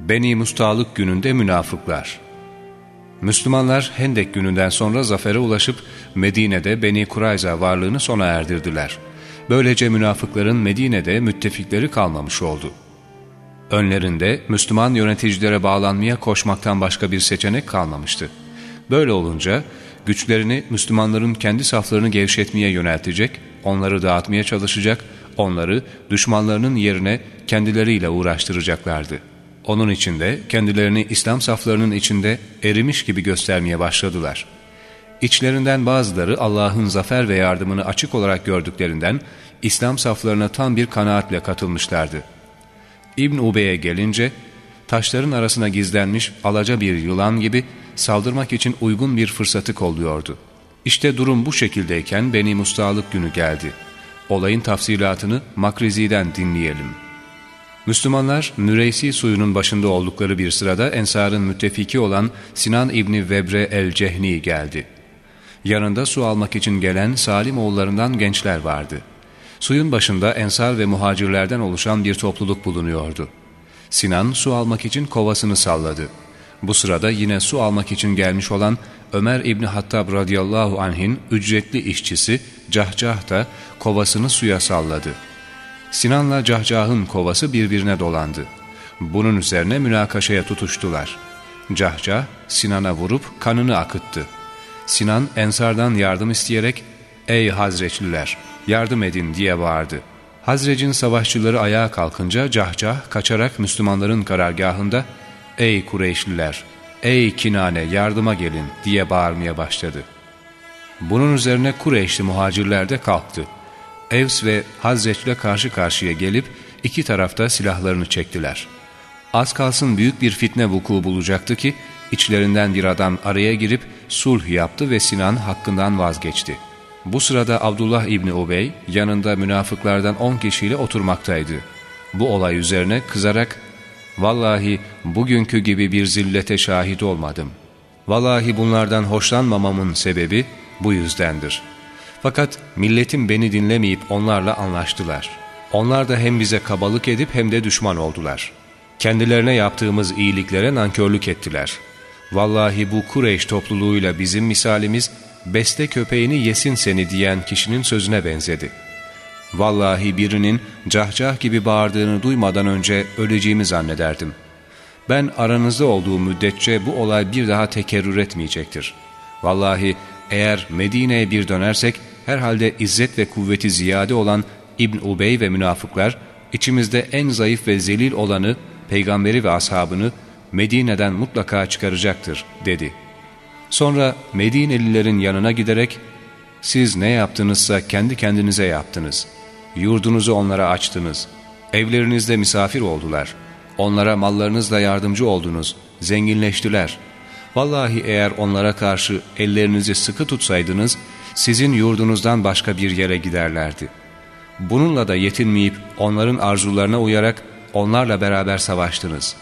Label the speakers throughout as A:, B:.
A: Beni Mustalık gününde münafıklar Müslümanlar Hendek gününden sonra zafere ulaşıp Medine'de Beni Kurayza varlığını sona erdirdiler. Böylece münafıkların Medine'de müttefikleri kalmamış oldu. Önlerinde Müslüman yöneticilere bağlanmaya koşmaktan başka bir seçenek kalmamıştı. Böyle olunca güçlerini Müslümanların kendi saflarını gevşetmeye yöneltecek, onları dağıtmaya çalışacak, onları düşmanlarının yerine kendileriyle uğraştıracaklardı. Onun içinde kendilerini İslam saflarının içinde erimiş gibi göstermeye başladılar. İçlerinden bazıları Allah'ın zafer ve yardımını açık olarak gördüklerinden İslam saflarına tam bir kanaatle katılmışlardı. İbn Ubey'e gelince taşların arasına gizlenmiş alaca bir yılan gibi saldırmak için uygun bir fırsatı kolluyordu. İşte durum bu şekildeyken Beni Mustalık günü geldi. Olayın tafsilatını Makrizi'den dinleyelim. Müslümanlar Müreysi suyunun başında oldukları bir sırada Ensar'ın müttefiki olan Sinan İbni Vebre el-Cehni geldi. Yanında su almak için gelen Salim oğullarından gençler vardı. Suyun başında Ensar ve muhacirlerden oluşan bir topluluk bulunuyordu. Sinan su almak için kovasını salladı. Bu sırada yine su almak için gelmiş olan Ömer İbni Hattab radıyallahu anh'in ücretli işçisi Cahcah da kovasını suya salladı. Sinan'la Cahcah'ın kovası birbirine dolandı. Bunun üzerine münakaşaya tutuştular. Cahcah Sinan'a vurup kanını akıttı. Sinan Ensar'dan yardım isteyerek ''Ey Hazreçliler yardım edin'' diye bağırdı. Hazrec'in savaşçıları ayağa kalkınca Cahcah kaçarak Müslümanların karargahında ''Ey Kureyşliler, ey Kinane yardıma gelin'' diye bağırmaya başladı. Bunun üzerine Kureyşli muhacirler de kalktı. Evs ve Hazreç'le karşı karşıya gelip iki tarafta silahlarını çektiler. Az kalsın büyük bir fitne vuku bulacaktı ki içlerinden bir adam araya girip sulh yaptı ve Sinan hakkından vazgeçti. Bu sırada Abdullah İbni Ubey yanında münafıklardan on kişiyle oturmaktaydı. Bu olay üzerine kızarak ''Vallahi bugünkü gibi bir zillete şahit olmadım. Vallahi bunlardan hoşlanmamamın sebebi bu yüzdendir.'' Fakat milletim beni dinlemeyip onlarla anlaştılar. Onlar da hem bize kabalık edip hem de düşman oldular. Kendilerine yaptığımız iyiliklere nankörlük ettiler. Vallahi bu Kureyş topluluğuyla bizim misalimiz beste köpeğini yesin seni diyen kişinin sözüne benzedi. Vallahi birinin cahcah gibi bağırdığını duymadan önce öleceğimi zannederdim. Ben aranızda olduğu müddetçe bu olay bir daha tekerrür etmeyecektir. Vallahi eğer Medine'ye bir dönersek herhalde izzet ve kuvveti ziyade olan İbn Ubey ve münafıklar içimizde en zayıf ve zelil olanı, peygamberi ve ashabını Medine'den mutlaka çıkaracaktır dedi. Sonra Medinelilerin yanına giderek siz ne yaptınızsa kendi kendinize yaptınız. Yurdunuzu onlara açtınız. Evlerinizde misafir oldular. Onlara mallarınızla yardımcı oldunuz. Zenginleştiler. Vallahi eğer onlara karşı ellerinizi sıkı tutsaydınız, sizin yurdunuzdan başka bir yere giderlerdi. Bununla da yetinmeyip onların arzularına uyarak onlarla beraber savaştınız.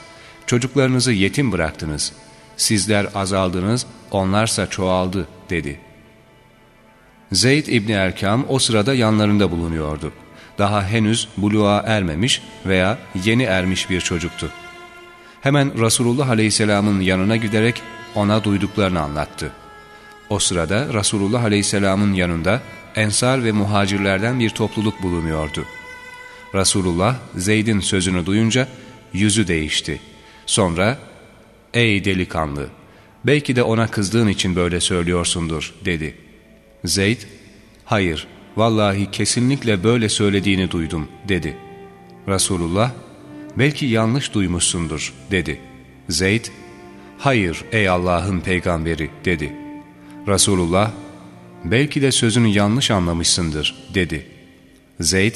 A: Çocuklarınızı yetim bıraktınız. Sizler azaldınız, onlarsa çoğaldı dedi. Zeyd İbni Erkam o sırada yanlarında bulunuyordu. Daha henüz buluğa ermemiş veya yeni ermiş bir çocuktu. Hemen Resulullah Aleyhisselam'ın yanına giderek ona duyduklarını anlattı. O sırada Resulullah Aleyhisselam'ın yanında ensar ve muhacirlerden bir topluluk bulunuyordu. Resulullah Zeyd'in sözünü duyunca yüzü değişti. Sonra ''Ey delikanlı, belki de ona kızdığın için böyle söylüyorsundur.'' dedi. Zeyd ''Hayır, vallahi kesinlikle böyle söylediğini duydum.'' dedi. Resulullah ''Belki yanlış duymuşsundur.'' dedi. Zeyd ''Hayır ey Allah'ın peygamberi.'' dedi. Resulullah, belki de sözünü yanlış anlamışsındır dedi. Zeyd,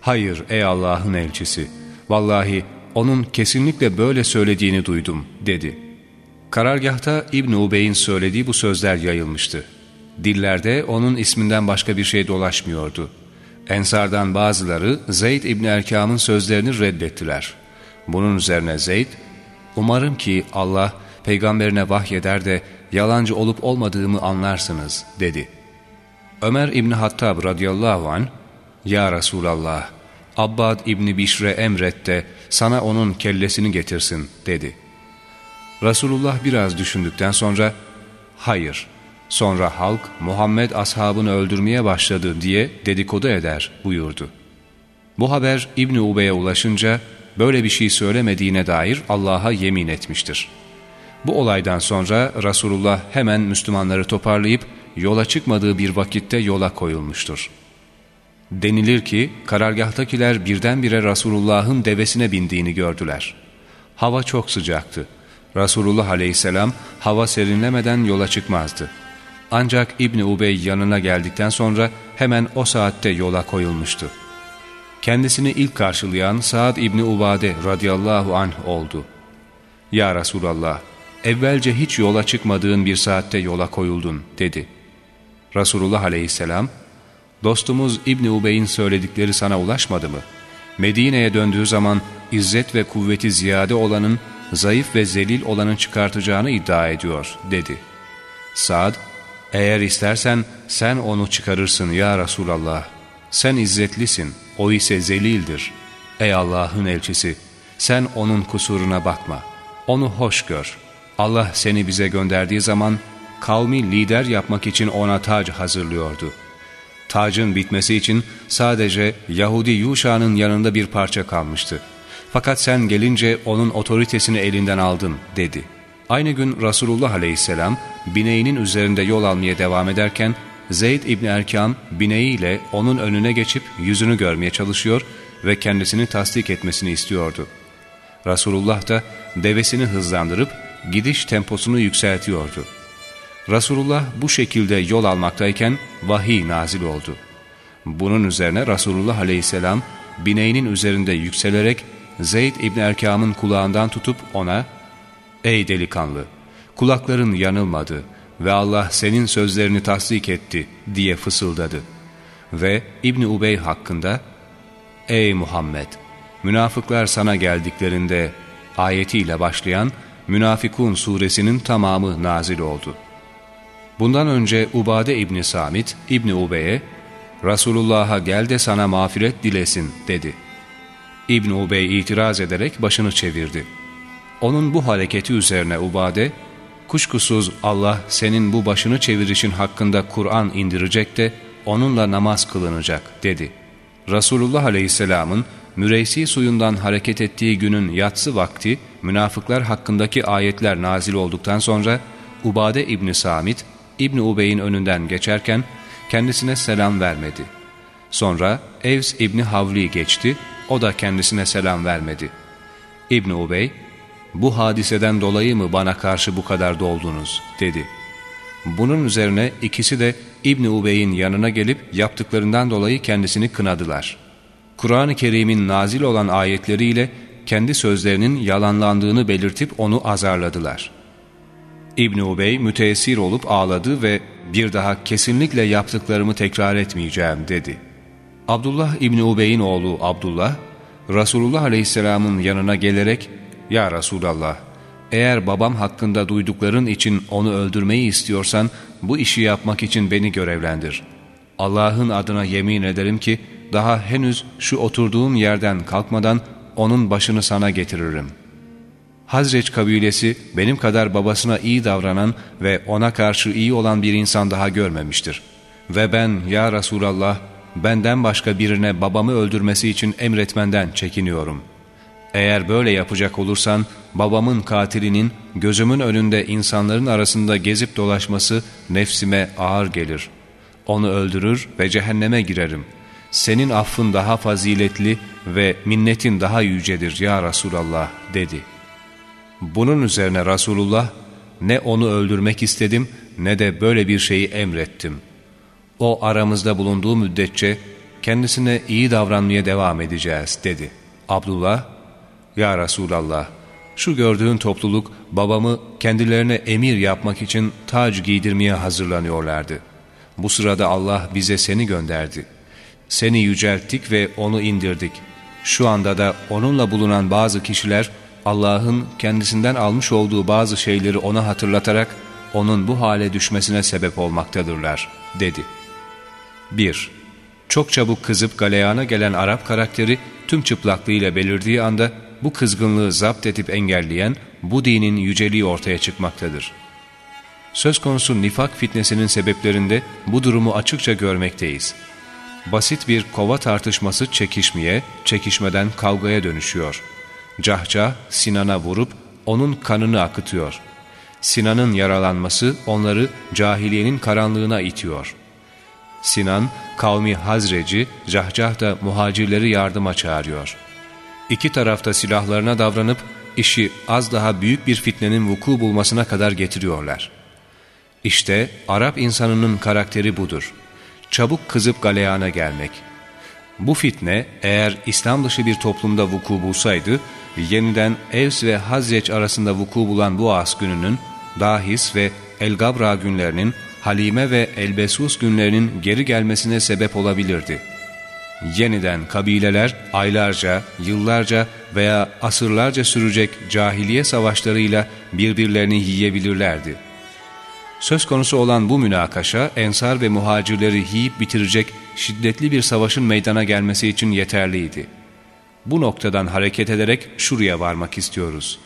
A: hayır ey Allah'ın elçisi, vallahi onun kesinlikle böyle söylediğini duydum dedi. Karargahta İbn Ubey'in söylediği bu sözler yayılmıştı. Dillerde onun isminden başka bir şey dolaşmıyordu. Ensardan bazıları Zeyd İbn Erkam'ın sözlerini reddettiler. Bunun üzerine Zeyd, umarım ki Allah peygamberine vahyeder de yalancı olup olmadığımı anlarsınız dedi. Ömer İbni Hattab radıyallahu an Ya Resulallah Abbad İbni Bişre emret de sana onun kellesini getirsin dedi. Resulullah biraz düşündükten sonra hayır sonra halk Muhammed ashabını öldürmeye başladı diye dedikodu eder buyurdu. Bu haber İbni Ubey'e ulaşınca böyle bir şey söylemediğine dair Allah'a yemin etmiştir. Bu olaydan sonra Resulullah hemen Müslümanları toparlayıp yola çıkmadığı bir vakitte yola koyulmuştur. Denilir ki karargahtakiler birdenbire Resulullah'ın devesine bindiğini gördüler. Hava çok sıcaktı. Resulullah aleyhisselam hava serinlemeden yola çıkmazdı. Ancak İbni Ubey yanına geldikten sonra hemen o saatte yola koyulmuştu. Kendisini ilk karşılayan Saad İbni Ubade radıyallahu anh oldu. Ya Resulallah, evvelce hiç yola çıkmadığın bir saatte yola koyuldun dedi. Resulullah aleyhisselam, dostumuz İbni Ubey'in söyledikleri sana ulaşmadı mı? Medine'ye döndüğü zaman izzet ve kuvveti ziyade olanın, zayıf ve zelil olanın çıkartacağını iddia ediyor dedi. Saad, eğer istersen sen onu çıkarırsın ya Resulallah. Sen izzetlisin, o ise zelildir. Ey Allah'ın elçisi, sen onun kusuruna bakma. Onu hoş gör. Allah seni bize gönderdiği zaman kavmi lider yapmak için ona tac hazırlıyordu. Tacın bitmesi için sadece Yahudi Yuşa'nın yanında bir parça kalmıştı. Fakat sen gelince onun otoritesini elinden aldın dedi. Aynı gün Resulullah aleyhisselam bineğinin üzerinde yol almaya devam ederken Zeyd İbni Erkam bineğiyle onun önüne geçip yüzünü görmeye çalışıyor ve kendisini tasdik etmesini istiyordu. Resulullah da devesini hızlandırıp gidiş temposunu yükseltiyordu. Resulullah bu şekilde yol almaktayken vahiy nazil oldu. Bunun üzerine Resulullah aleyhisselam bineğinin üzerinde yükselerek Zeyd İbni Erkam'ın kulağından tutup ona ''Ey delikanlı, kulakların yanılmadı ve Allah senin sözlerini tasdik etti.'' diye fısıldadı. Ve İbni Ubey hakkında ''Ey Muhammed, münafıklar sana geldiklerinde'' ayetiyle başlayan Münafikun suresinin tamamı nazil oldu. Bundan önce Ubade İbni Samit İbni Ubey'e Resulullah'a gel de sana mağfiret dilesin dedi. İbn Ubey itiraz ederek başını çevirdi. Onun bu hareketi üzerine Ubade, kuşkusuz Allah senin bu başını çevirişin hakkında Kur'an indirecek de onunla namaz kılınacak dedi. Resulullah Aleyhisselam'ın Müreysi suyundan hareket ettiği günün yatsı vakti münafıklar hakkındaki ayetler nazil olduktan sonra Ubade İbni Samit İbni Ubey'in önünden geçerken kendisine selam vermedi. Sonra Evs İbni Havli geçti, o da kendisine selam vermedi. İbni Ubey, bu hadiseden dolayı mı bana karşı bu kadar doldunuz dedi. Bunun üzerine ikisi de İbni Ubey'in yanına gelip yaptıklarından dolayı kendisini kınadılar. Kur'an-ı Kerim'in nazil olan ayetleriyle kendi sözlerinin yalanlandığını belirtip onu azarladılar. İbni Ubey müteessir olup ağladı ve bir daha kesinlikle yaptıklarımı tekrar etmeyeceğim dedi. Abdullah İbni Ubey'in oğlu Abdullah, Resulullah Aleyhisselam'ın yanına gelerek ''Ya Resulallah, eğer babam hakkında duydukların için onu öldürmeyi istiyorsan bu işi yapmak için beni görevlendir. Allah'ın adına yemin ederim ki daha henüz şu oturduğum yerden kalkmadan onun başını sana getiririm.'' Hazreç kabilesi benim kadar babasına iyi davranan ve ona karşı iyi olan bir insan daha görmemiştir. Ve ben ya Resulallah benden başka birine babamı öldürmesi için emretmenden çekiniyorum. Eğer böyle yapacak olursan babamın katilinin gözümün önünde insanların arasında gezip dolaşması nefsime ağır gelir. Onu öldürür ve cehenneme girerim. Senin affın daha faziletli ve minnetin daha yücedir ya Resulallah dedi.'' Bunun üzerine Resulullah ne onu öldürmek istedim ne de böyle bir şeyi emrettim. O aramızda bulunduğu müddetçe kendisine iyi davranmaya devam edeceğiz dedi. Abdullah, Ya Resulallah, şu gördüğün topluluk babamı kendilerine emir yapmak için tac giydirmeye hazırlanıyorlardı. Bu sırada Allah bize seni gönderdi. Seni yücelttik ve onu indirdik. Şu anda da onunla bulunan bazı kişiler Allah'ın kendisinden almış olduğu bazı şeyleri ona hatırlatarak onun bu hale düşmesine sebep olmaktadırlar, dedi. 1. Çok çabuk kızıp galeyana gelen Arap karakteri tüm çıplaklığıyla belirdiği anda bu kızgınlığı zapt edip engelleyen bu dinin yüceliği ortaya çıkmaktadır. Söz konusu nifak fitnesinin sebeplerinde bu durumu açıkça görmekteyiz. Basit bir kova tartışması çekişmeye, çekişmeden kavgaya dönüşüyor. Cahcah Sinan'a vurup onun kanını akıtıyor. Sinan'ın yaralanması onları cahiliyenin karanlığına itiyor. Sinan, kavmi Hazreci, Cahcah da muhacirleri yardıma çağırıyor. İki tarafta silahlarına davranıp işi az daha büyük bir fitnenin vuku bulmasına kadar getiriyorlar. İşte Arap insanının karakteri budur. Çabuk kızıp galeyana gelmek. Bu fitne eğer İslam dışı bir toplumda vuku bulsaydı, yeniden Evs ve Hazreç arasında vuku bulan bu as gününün, Dahis ve Elgabra günlerinin, Halime ve Elbesus günlerinin geri gelmesine sebep olabilirdi. Yeniden kabileler aylarca, yıllarca veya asırlarca sürecek cahiliye savaşlarıyla birbirlerini yiyebilirlerdi. Söz konusu olan bu münakaşa ensar ve muhacirleri yiyip bitirecek şiddetli bir savaşın meydana gelmesi için yeterliydi. Bu noktadan hareket ederek şuraya varmak istiyoruz.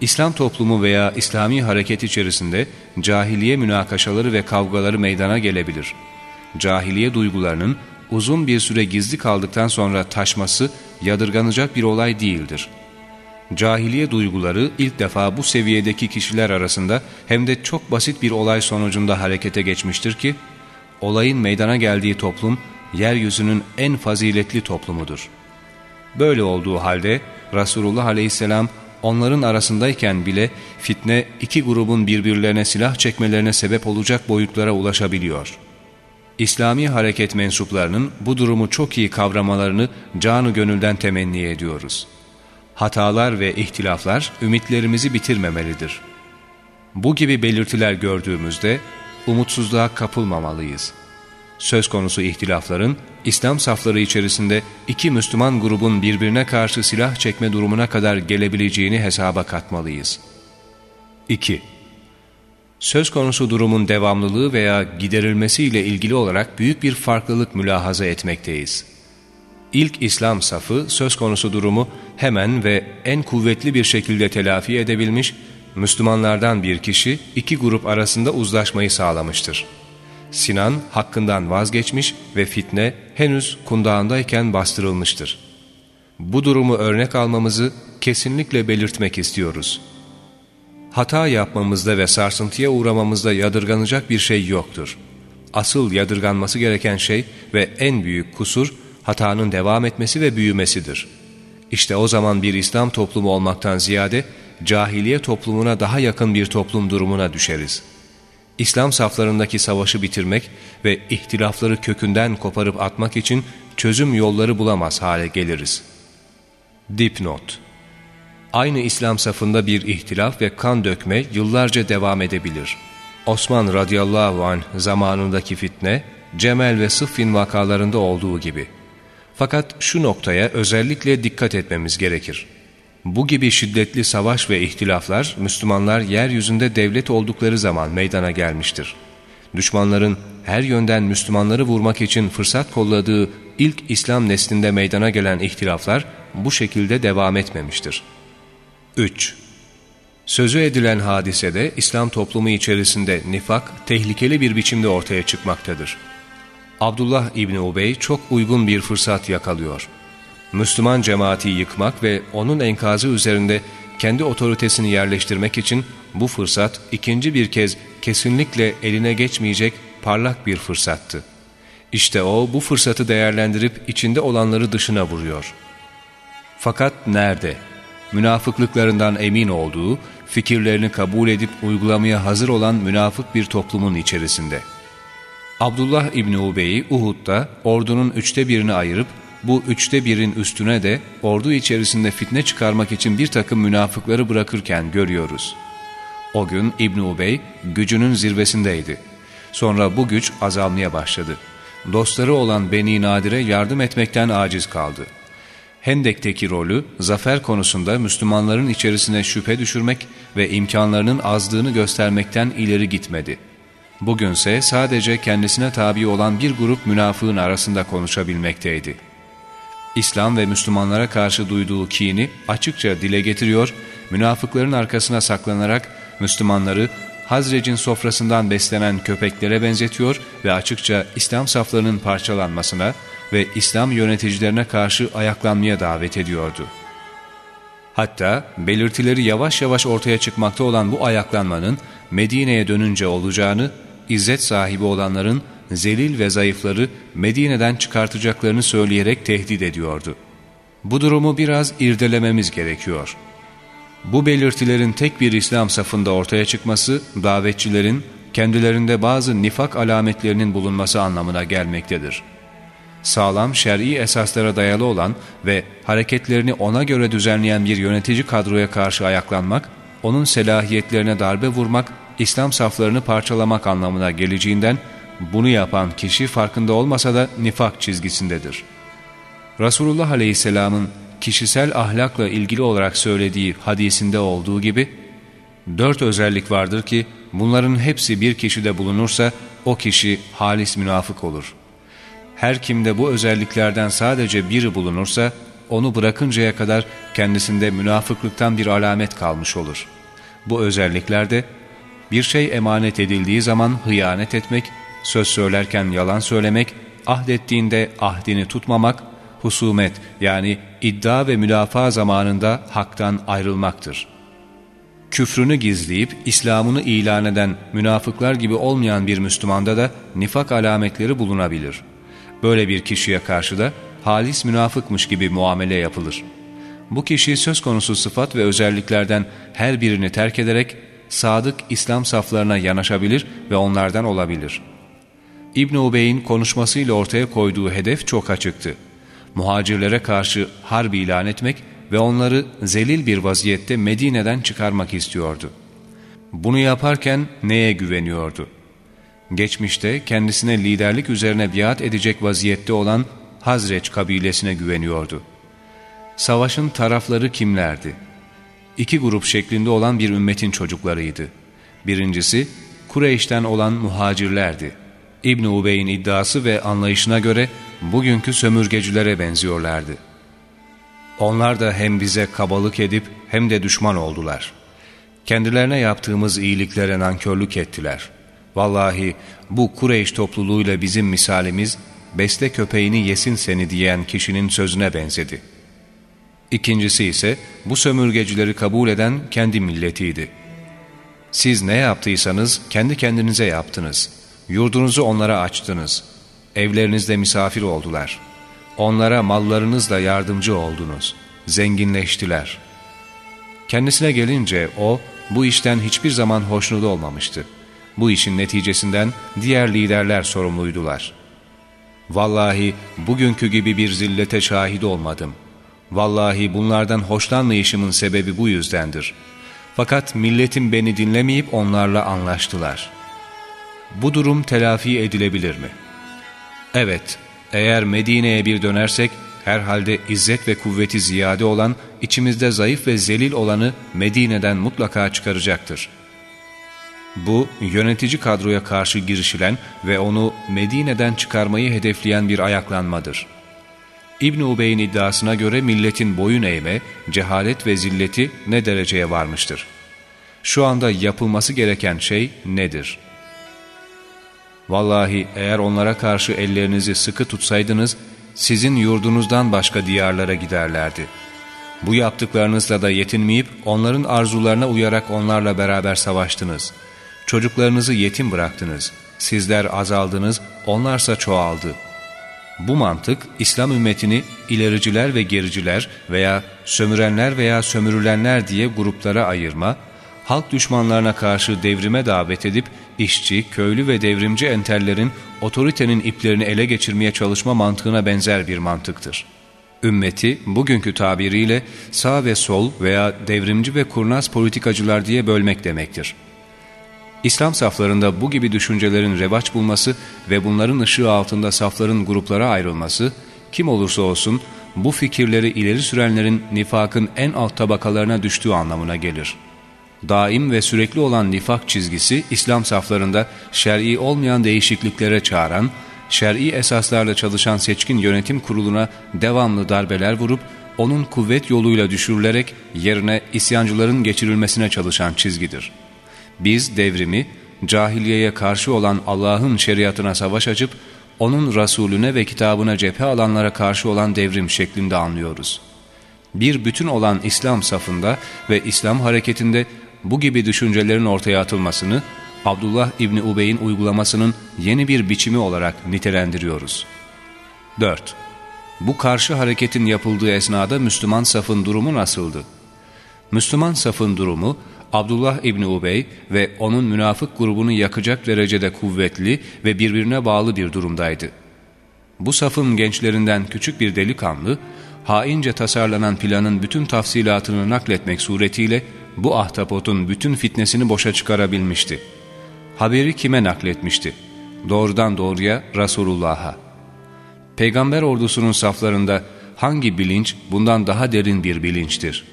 A: İslam toplumu veya İslami hareket içerisinde cahiliye münakaşaları ve kavgaları meydana gelebilir. Cahiliye duygularının uzun bir süre gizli kaldıktan sonra taşması yadırganacak bir olay değildir. Cahiliye duyguları ilk defa bu seviyedeki kişiler arasında hem de çok basit bir olay sonucunda harekete geçmiştir ki, olayın meydana geldiği toplum, yeryüzünün en faziletli toplumudur. Böyle olduğu halde Resulullah aleyhisselam onların arasındayken bile fitne iki grubun birbirlerine silah çekmelerine sebep olacak boyutlara ulaşabiliyor. İslami hareket mensuplarının bu durumu çok iyi kavramalarını canı gönülden temenni ediyoruz.'' Hatalar ve ihtilaflar ümitlerimizi bitirmemelidir. Bu gibi belirtiler gördüğümüzde umutsuzluğa kapılmamalıyız. Söz konusu ihtilafların İslam safları içerisinde iki Müslüman grubun birbirine karşı silah çekme durumuna kadar gelebileceğini hesaba katmalıyız. 2. Söz konusu durumun devamlılığı veya giderilmesiyle ilgili olarak büyük bir farklılık mülahaza etmekteyiz. İlk İslam safı söz konusu durumu hemen ve en kuvvetli bir şekilde telafi edebilmiş, Müslümanlardan bir kişi iki grup arasında uzlaşmayı sağlamıştır. Sinan hakkından vazgeçmiş ve fitne henüz kundağındayken bastırılmıştır. Bu durumu örnek almamızı kesinlikle belirtmek istiyoruz. Hata yapmamızda ve sarsıntıya uğramamızda yadırganacak bir şey yoktur. Asıl yadırganması gereken şey ve en büyük kusur, hatanın devam etmesi ve büyümesidir. İşte o zaman bir İslam toplumu olmaktan ziyade cahiliye toplumuna daha yakın bir toplum durumuna düşeriz. İslam saflarındaki savaşı bitirmek ve ihtilafları kökünden koparıp atmak için çözüm yolları bulamaz hale geliriz. Dipnot Aynı İslam safında bir ihtilaf ve kan dökme yıllarca devam edebilir. Osman radıyallahu anh zamanındaki fitne, Cemel ve Sıffin vakalarında olduğu gibi. Fakat şu noktaya özellikle dikkat etmemiz gerekir. Bu gibi şiddetli savaş ve ihtilaflar Müslümanlar yeryüzünde devlet oldukları zaman meydana gelmiştir. Düşmanların her yönden Müslümanları vurmak için fırsat kolladığı ilk İslam neslinde meydana gelen ihtilaflar bu şekilde devam etmemiştir. 3. Sözü edilen hadisede İslam toplumu içerisinde nifak tehlikeli bir biçimde ortaya çıkmaktadır. Abdullah İbni Ubey çok uygun bir fırsat yakalıyor. Müslüman cemaati yıkmak ve onun enkazı üzerinde kendi otoritesini yerleştirmek için bu fırsat ikinci bir kez kesinlikle eline geçmeyecek parlak bir fırsattı. İşte o bu fırsatı değerlendirip içinde olanları dışına vuruyor. Fakat nerede? Münafıklıklarından emin olduğu, fikirlerini kabul edip uygulamaya hazır olan münafık bir toplumun içerisinde.'' Abdullah İbni Ubey'i Uhud'da ordunun üçte birini ayırıp bu üçte birin üstüne de ordu içerisinde fitne çıkarmak için bir takım münafıkları bırakırken görüyoruz. O gün İbni Ubey gücünün zirvesindeydi. Sonra bu güç azalmaya başladı. Dostları olan Beni Nadir'e yardım etmekten aciz kaldı. Hendek'teki rolü zafer konusunda Müslümanların içerisine şüphe düşürmek ve imkanlarının azlığını göstermekten ileri gitmedi.'' Bugünse sadece kendisine tabi olan bir grup münafığın arasında konuşabilmekteydi. İslam ve Müslümanlara karşı duyduğu kini açıkça dile getiriyor, münafıkların arkasına saklanarak Müslümanları Hazrec'in sofrasından beslenen köpeklere benzetiyor ve açıkça İslam saflarının parçalanmasına ve İslam yöneticilerine karşı ayaklanmaya davet ediyordu. Hatta belirtileri yavaş yavaş ortaya çıkmakta olan bu ayaklanmanın Medine'ye dönünce olacağını, izzet sahibi olanların zelil ve zayıfları Medine'den çıkartacaklarını söyleyerek tehdit ediyordu. Bu durumu biraz irdelememiz gerekiyor. Bu belirtilerin tek bir İslam safında ortaya çıkması, davetçilerin kendilerinde bazı nifak alametlerinin bulunması anlamına gelmektedir. Sağlam şer'i esaslara dayalı olan ve hareketlerini ona göre düzenleyen bir yönetici kadroya karşı ayaklanmak, onun selahiyetlerine darbe vurmak, İslam saflarını parçalamak anlamına geleceğinden, bunu yapan kişi farkında olmasa da nifak çizgisindedir. Resulullah Aleyhisselam'ın kişisel ahlakla ilgili olarak söylediği hadisinde olduğu gibi, dört özellik vardır ki bunların hepsi bir kişide bulunursa o kişi halis münafık olur. Her kimde bu özelliklerden sadece biri bulunursa onu bırakıncaya kadar kendisinde münafıklıktan bir alamet kalmış olur. Bu özelliklerde bir şey emanet edildiği zaman hıyanet etmek, söz söylerken yalan söylemek, ahdettiğinde ahdini tutmamak, husumet yani iddia ve müdafaa zamanında haktan ayrılmaktır. Küfrünü gizleyip İslam'ını ilan eden münafıklar gibi olmayan bir Müslümanda da nifak alametleri bulunabilir. Böyle bir kişiye karşı da halis münafıkmış gibi muamele yapılır. Bu kişi söz konusu sıfat ve özelliklerden her birini terk ederek sadık İslam saflarına yanaşabilir ve onlardan olabilir. İbn Ubey'in konuşmasıyla ortaya koyduğu hedef çok açıktı muhacirlere karşı harbi ilan etmek ve onları zelil bir vaziyette Medine'den çıkarmak istiyordu. Bunu yaparken neye güveniyordu? Geçmişte kendisine liderlik üzerine biat edecek vaziyette olan Hazreç kabilesine güveniyordu. Savaşın tarafları kimlerdi? İki grup şeklinde olan bir ümmetin çocuklarıydı. Birincisi Kureyş'ten olan muhacirlerdi. İbn Ubey'in iddiası ve anlayışına göre bugünkü sömürgecilere benziyorlardı. Onlar da hem bize kabalık edip hem de düşman oldular. Kendilerine yaptığımız iyiliklere nankörlük ettiler. Vallahi bu Kureyş topluluğuyla bizim misalimiz, besle köpeğini yesin seni diyen kişinin sözüne benzedi. İkincisi ise bu sömürgecileri kabul eden kendi milletiydi. Siz ne yaptıysanız kendi kendinize yaptınız. Yurdunuzu onlara açtınız evlerinizde misafir oldular. Onlara mallarınızla yardımcı oldunuz. Zenginleştiler. Kendisine gelince o, bu işten hiçbir zaman hoşnut olmamıştı. Bu işin neticesinden diğer liderler sorumluydular. Vallahi bugünkü gibi bir zillete şahit olmadım. Vallahi bunlardan hoşlanmayışımın sebebi bu yüzdendir. Fakat milletim beni dinlemeyip onlarla anlaştılar. Bu durum telafi edilebilir mi?'' Evet, eğer Medine'ye bir dönersek, herhalde izzet ve kuvveti ziyade olan, içimizde zayıf ve zelil olanı Medine'den mutlaka çıkaracaktır. Bu, yönetici kadroya karşı girişilen ve onu Medine'den çıkarmayı hedefleyen bir ayaklanmadır. İbn Ubey'in iddiasına göre milletin boyun eğme, cehalet ve zilleti ne dereceye varmıştır? Şu anda yapılması gereken şey nedir?'' Vallahi eğer onlara karşı ellerinizi sıkı tutsaydınız, sizin yurdunuzdan başka diyarlara giderlerdi. Bu yaptıklarınızla da yetinmeyip onların arzularına uyarak onlarla beraber savaştınız. Çocuklarınızı yetim bıraktınız. Sizler azaldınız, onlarsa çoğaldı. Bu mantık İslam ümmetini ilericiler ve gericiler veya sömürenler veya sömürülenler diye gruplara ayırma, halk düşmanlarına karşı devrime davet edip işçi, köylü ve devrimci entellerin otoritenin iplerini ele geçirmeye çalışma mantığına benzer bir mantıktır. Ümmeti bugünkü tabiriyle sağ ve sol veya devrimci ve kurnaz politikacılar diye bölmek demektir. İslam saflarında bu gibi düşüncelerin revaç bulması ve bunların ışığı altında safların gruplara ayrılması, kim olursa olsun bu fikirleri ileri sürenlerin nifakın en alt tabakalarına düştüğü anlamına gelir.'' daim ve sürekli olan nifak çizgisi İslam saflarında şer'i olmayan değişikliklere çağıran, şer'i esaslarla çalışan seçkin yönetim kuruluna devamlı darbeler vurup onun kuvvet yoluyla düşürülerek yerine isyancıların geçirilmesine çalışan çizgidir. Biz devrimi, cahiliyeye karşı olan Allah'ın şeriatına savaş açıp, onun Resulüne ve kitabına cephe alanlara karşı olan devrim şeklinde anlıyoruz. Bir bütün olan İslam safında ve İslam hareketinde bu gibi düşüncelerin ortaya atılmasını, Abdullah İbni Ubey'in uygulamasının yeni bir biçimi olarak nitelendiriyoruz. 4. Bu karşı hareketin yapıldığı esnada Müslüman safın durumu nasıldı? Müslüman safın durumu, Abdullah İbni Ubey ve onun münafık grubunu yakacak derecede kuvvetli ve birbirine bağlı bir durumdaydı. Bu safın gençlerinden küçük bir delikanlı, haince tasarlanan planın bütün tafsilatını nakletmek suretiyle bu ahtapotun bütün fitnesini boşa çıkarabilmişti. Haberi kime nakletmişti? Doğrudan doğruya Resulullah'a. Peygamber ordusunun saflarında hangi bilinç bundan daha derin bir bilinçtir?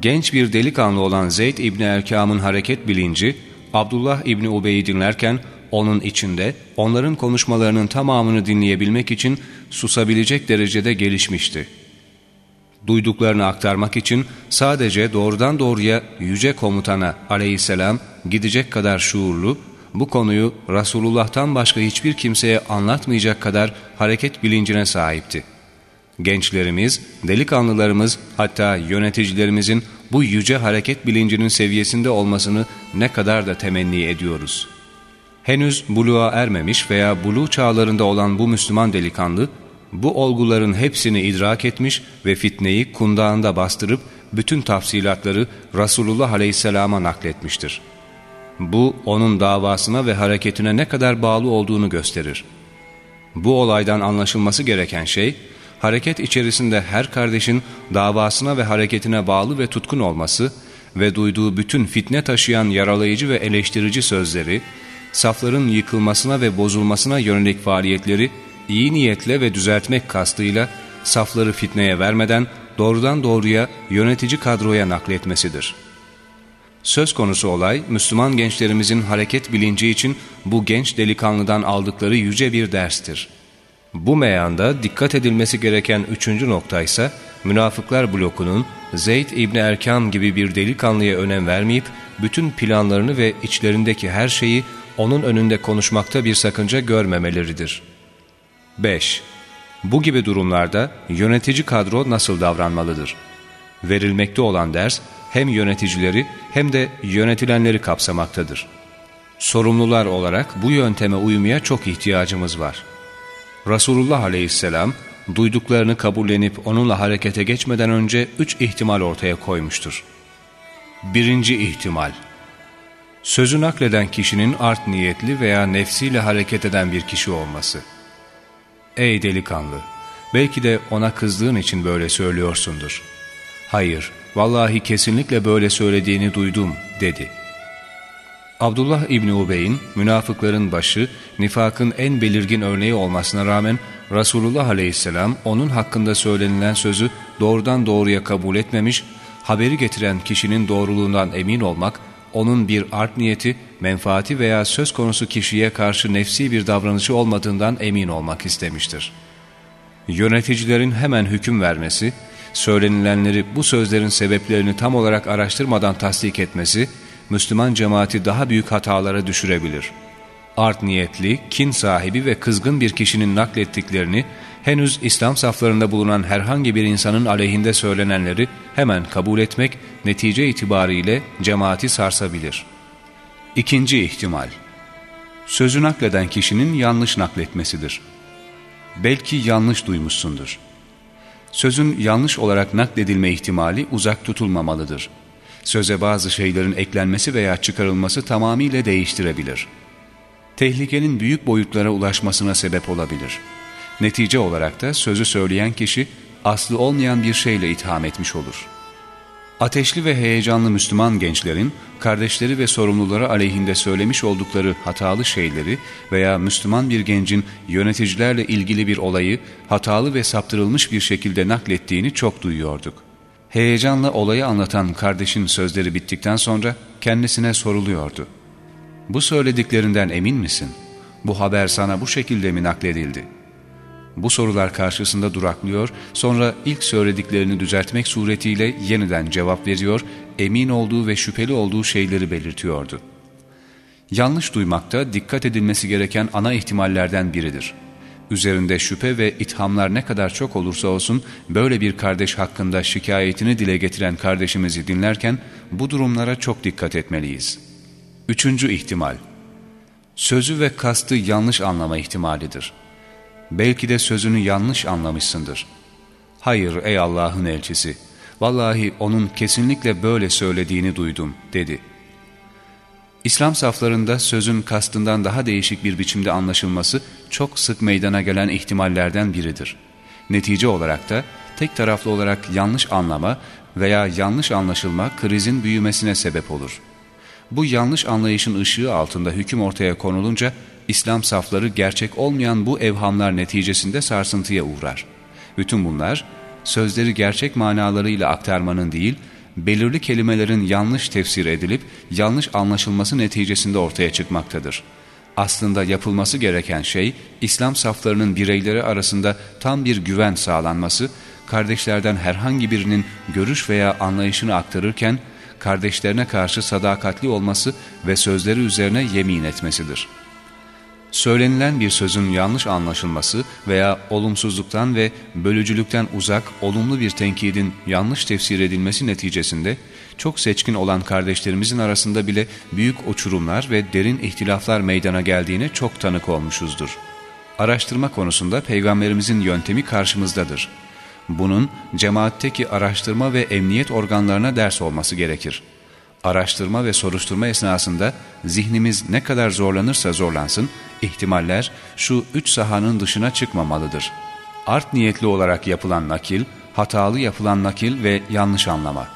A: Genç bir delikanlı olan Zeyd İbni Erkam'ın hareket bilinci, Abdullah İbni Ubey'i dinlerken onun içinde onların konuşmalarının tamamını dinleyebilmek için susabilecek derecede gelişmişti. Duyduklarını aktarmak için sadece doğrudan doğruya yüce komutana aleyhisselam gidecek kadar şuurlu, bu konuyu Resulullah'tan başka hiçbir kimseye anlatmayacak kadar hareket bilincine sahipti. Gençlerimiz, delikanlılarımız hatta yöneticilerimizin bu yüce hareket bilincinin seviyesinde olmasını ne kadar da temenni ediyoruz. Henüz buluğa ermemiş veya buluğ çağlarında olan bu Müslüman delikanlı, bu olguların hepsini idrak etmiş ve fitneyi kundağında bastırıp bütün tafsilatları Resulullah Aleyhisselam'a nakletmiştir. Bu onun davasına ve hareketine ne kadar bağlı olduğunu gösterir. Bu olaydan anlaşılması gereken şey, hareket içerisinde her kardeşin davasına ve hareketine bağlı ve tutkun olması ve duyduğu bütün fitne taşıyan yaralayıcı ve eleştirici sözleri, safların yıkılmasına ve bozulmasına yönelik faaliyetleri iyi niyetle ve düzeltmek kastıyla safları fitneye vermeden doğrudan doğruya yönetici kadroya nakletmesidir. Söz konusu olay, Müslüman gençlerimizin hareket bilinci için bu genç delikanlıdan aldıkları yüce bir derstir. Bu meyanda dikkat edilmesi gereken üçüncü nokta ise münafıklar blokunun Zeyd İbni Erkam gibi bir delikanlıya önem vermeyip bütün planlarını ve içlerindeki her şeyi onun önünde konuşmakta bir sakınca görmemeleridir. 5. Bu gibi durumlarda yönetici kadro nasıl davranmalıdır? Verilmekte olan ders hem yöneticileri hem de yönetilenleri kapsamaktadır. Sorumlular olarak bu yönteme uymaya çok ihtiyacımız var. Resulullah aleyhisselam duyduklarını kabullenip onunla harekete geçmeden önce üç ihtimal ortaya koymuştur. Birinci ihtimal Sözü nakleden kişinin art niyetli veya nefsiyle hareket eden bir kişi olması. Ey delikanlı! Belki de ona kızdığın için böyle söylüyorsundur. Hayır, vallahi kesinlikle böyle söylediğini duydum, dedi. Abdullah İbni Ubey'in münafıkların başı, nifakın en belirgin örneği olmasına rağmen Resulullah Aleyhisselam onun hakkında söylenilen sözü doğrudan doğruya kabul etmemiş, haberi getiren kişinin doğruluğundan emin olmak, onun bir art niyeti, menfaati veya söz konusu kişiye karşı nefsi bir davranışı olmadığından emin olmak istemiştir. Yöneticilerin hemen hüküm vermesi, söylenilenleri bu sözlerin sebeplerini tam olarak araştırmadan tasdik etmesi, Müslüman cemaati daha büyük hatalara düşürebilir. Art niyetli, kin sahibi ve kızgın bir kişinin naklettiklerini, henüz İslam saflarında bulunan herhangi bir insanın aleyhinde söylenenleri hemen kabul etmek, netice itibariyle cemaati sarsabilir. İkinci ihtimal Sözü nakleden kişinin yanlış nakletmesidir. Belki yanlış duymuşsundur. Sözün yanlış olarak nakledilme ihtimali uzak tutulmamalıdır. Söze bazı şeylerin eklenmesi veya çıkarılması tamamıyla değiştirebilir. Tehlikenin büyük boyutlara ulaşmasına sebep olabilir. Netice olarak da sözü söyleyen kişi aslı olmayan bir şeyle itham etmiş olur. Ateşli ve heyecanlı Müslüman gençlerin kardeşleri ve sorumluları aleyhinde söylemiş oldukları hatalı şeyleri veya Müslüman bir gencin yöneticilerle ilgili bir olayı hatalı ve saptırılmış bir şekilde naklettiğini çok duyuyorduk. Heyecanla olayı anlatan kardeşin sözleri bittikten sonra kendisine soruluyordu. Bu söylediklerinden emin misin? Bu haber sana bu şekilde mi nakledildi? Bu sorular karşısında duraklıyor, sonra ilk söylediklerini düzeltmek suretiyle yeniden cevap veriyor, emin olduğu ve şüpheli olduğu şeyleri belirtiyordu. Yanlış duymakta dikkat edilmesi gereken ana ihtimallerden biridir. Üzerinde şüphe ve ithamlar ne kadar çok olursa olsun böyle bir kardeş hakkında şikayetini dile getiren kardeşimizi dinlerken bu durumlara çok dikkat etmeliyiz. Üçüncü ihtimal Sözü ve kastı yanlış anlama ihtimalidir. Belki de sözünü yanlış anlamışsındır. Hayır ey Allah'ın elçisi, vallahi onun kesinlikle böyle söylediğini duydum dedi. İslam saflarında sözün kastından daha değişik bir biçimde anlaşılması çok sık meydana gelen ihtimallerden biridir. Netice olarak da tek taraflı olarak yanlış anlama veya yanlış anlaşılma krizin büyümesine sebep olur. Bu yanlış anlayışın ışığı altında hüküm ortaya konulunca İslam safları gerçek olmayan bu evhamlar neticesinde sarsıntıya uğrar. Bütün bunlar sözleri gerçek manalarıyla aktarmanın değil, belirli kelimelerin yanlış tefsir edilip yanlış anlaşılması neticesinde ortaya çıkmaktadır. Aslında yapılması gereken şey İslam saflarının bireyleri arasında tam bir güven sağlanması, kardeşlerden herhangi birinin görüş veya anlayışını aktarırken kardeşlerine karşı sadakatli olması ve sözleri üzerine yemin etmesidir.'' Söylenilen bir sözün yanlış anlaşılması veya olumsuzluktan ve bölücülükten uzak olumlu bir tenkidin yanlış tefsir edilmesi neticesinde çok seçkin olan kardeşlerimizin arasında bile büyük uçurumlar ve derin ihtilaflar meydana geldiğine çok tanık olmuşuzdur. Araştırma konusunda Peygamberimizin yöntemi karşımızdadır. Bunun cemaatteki araştırma ve emniyet organlarına ders olması gerekir. Araştırma ve soruşturma esnasında zihnimiz ne kadar zorlanırsa zorlansın, ihtimaller şu üç sahanın dışına çıkmamalıdır. Art niyetli olarak yapılan nakil, hatalı yapılan nakil ve yanlış anlama.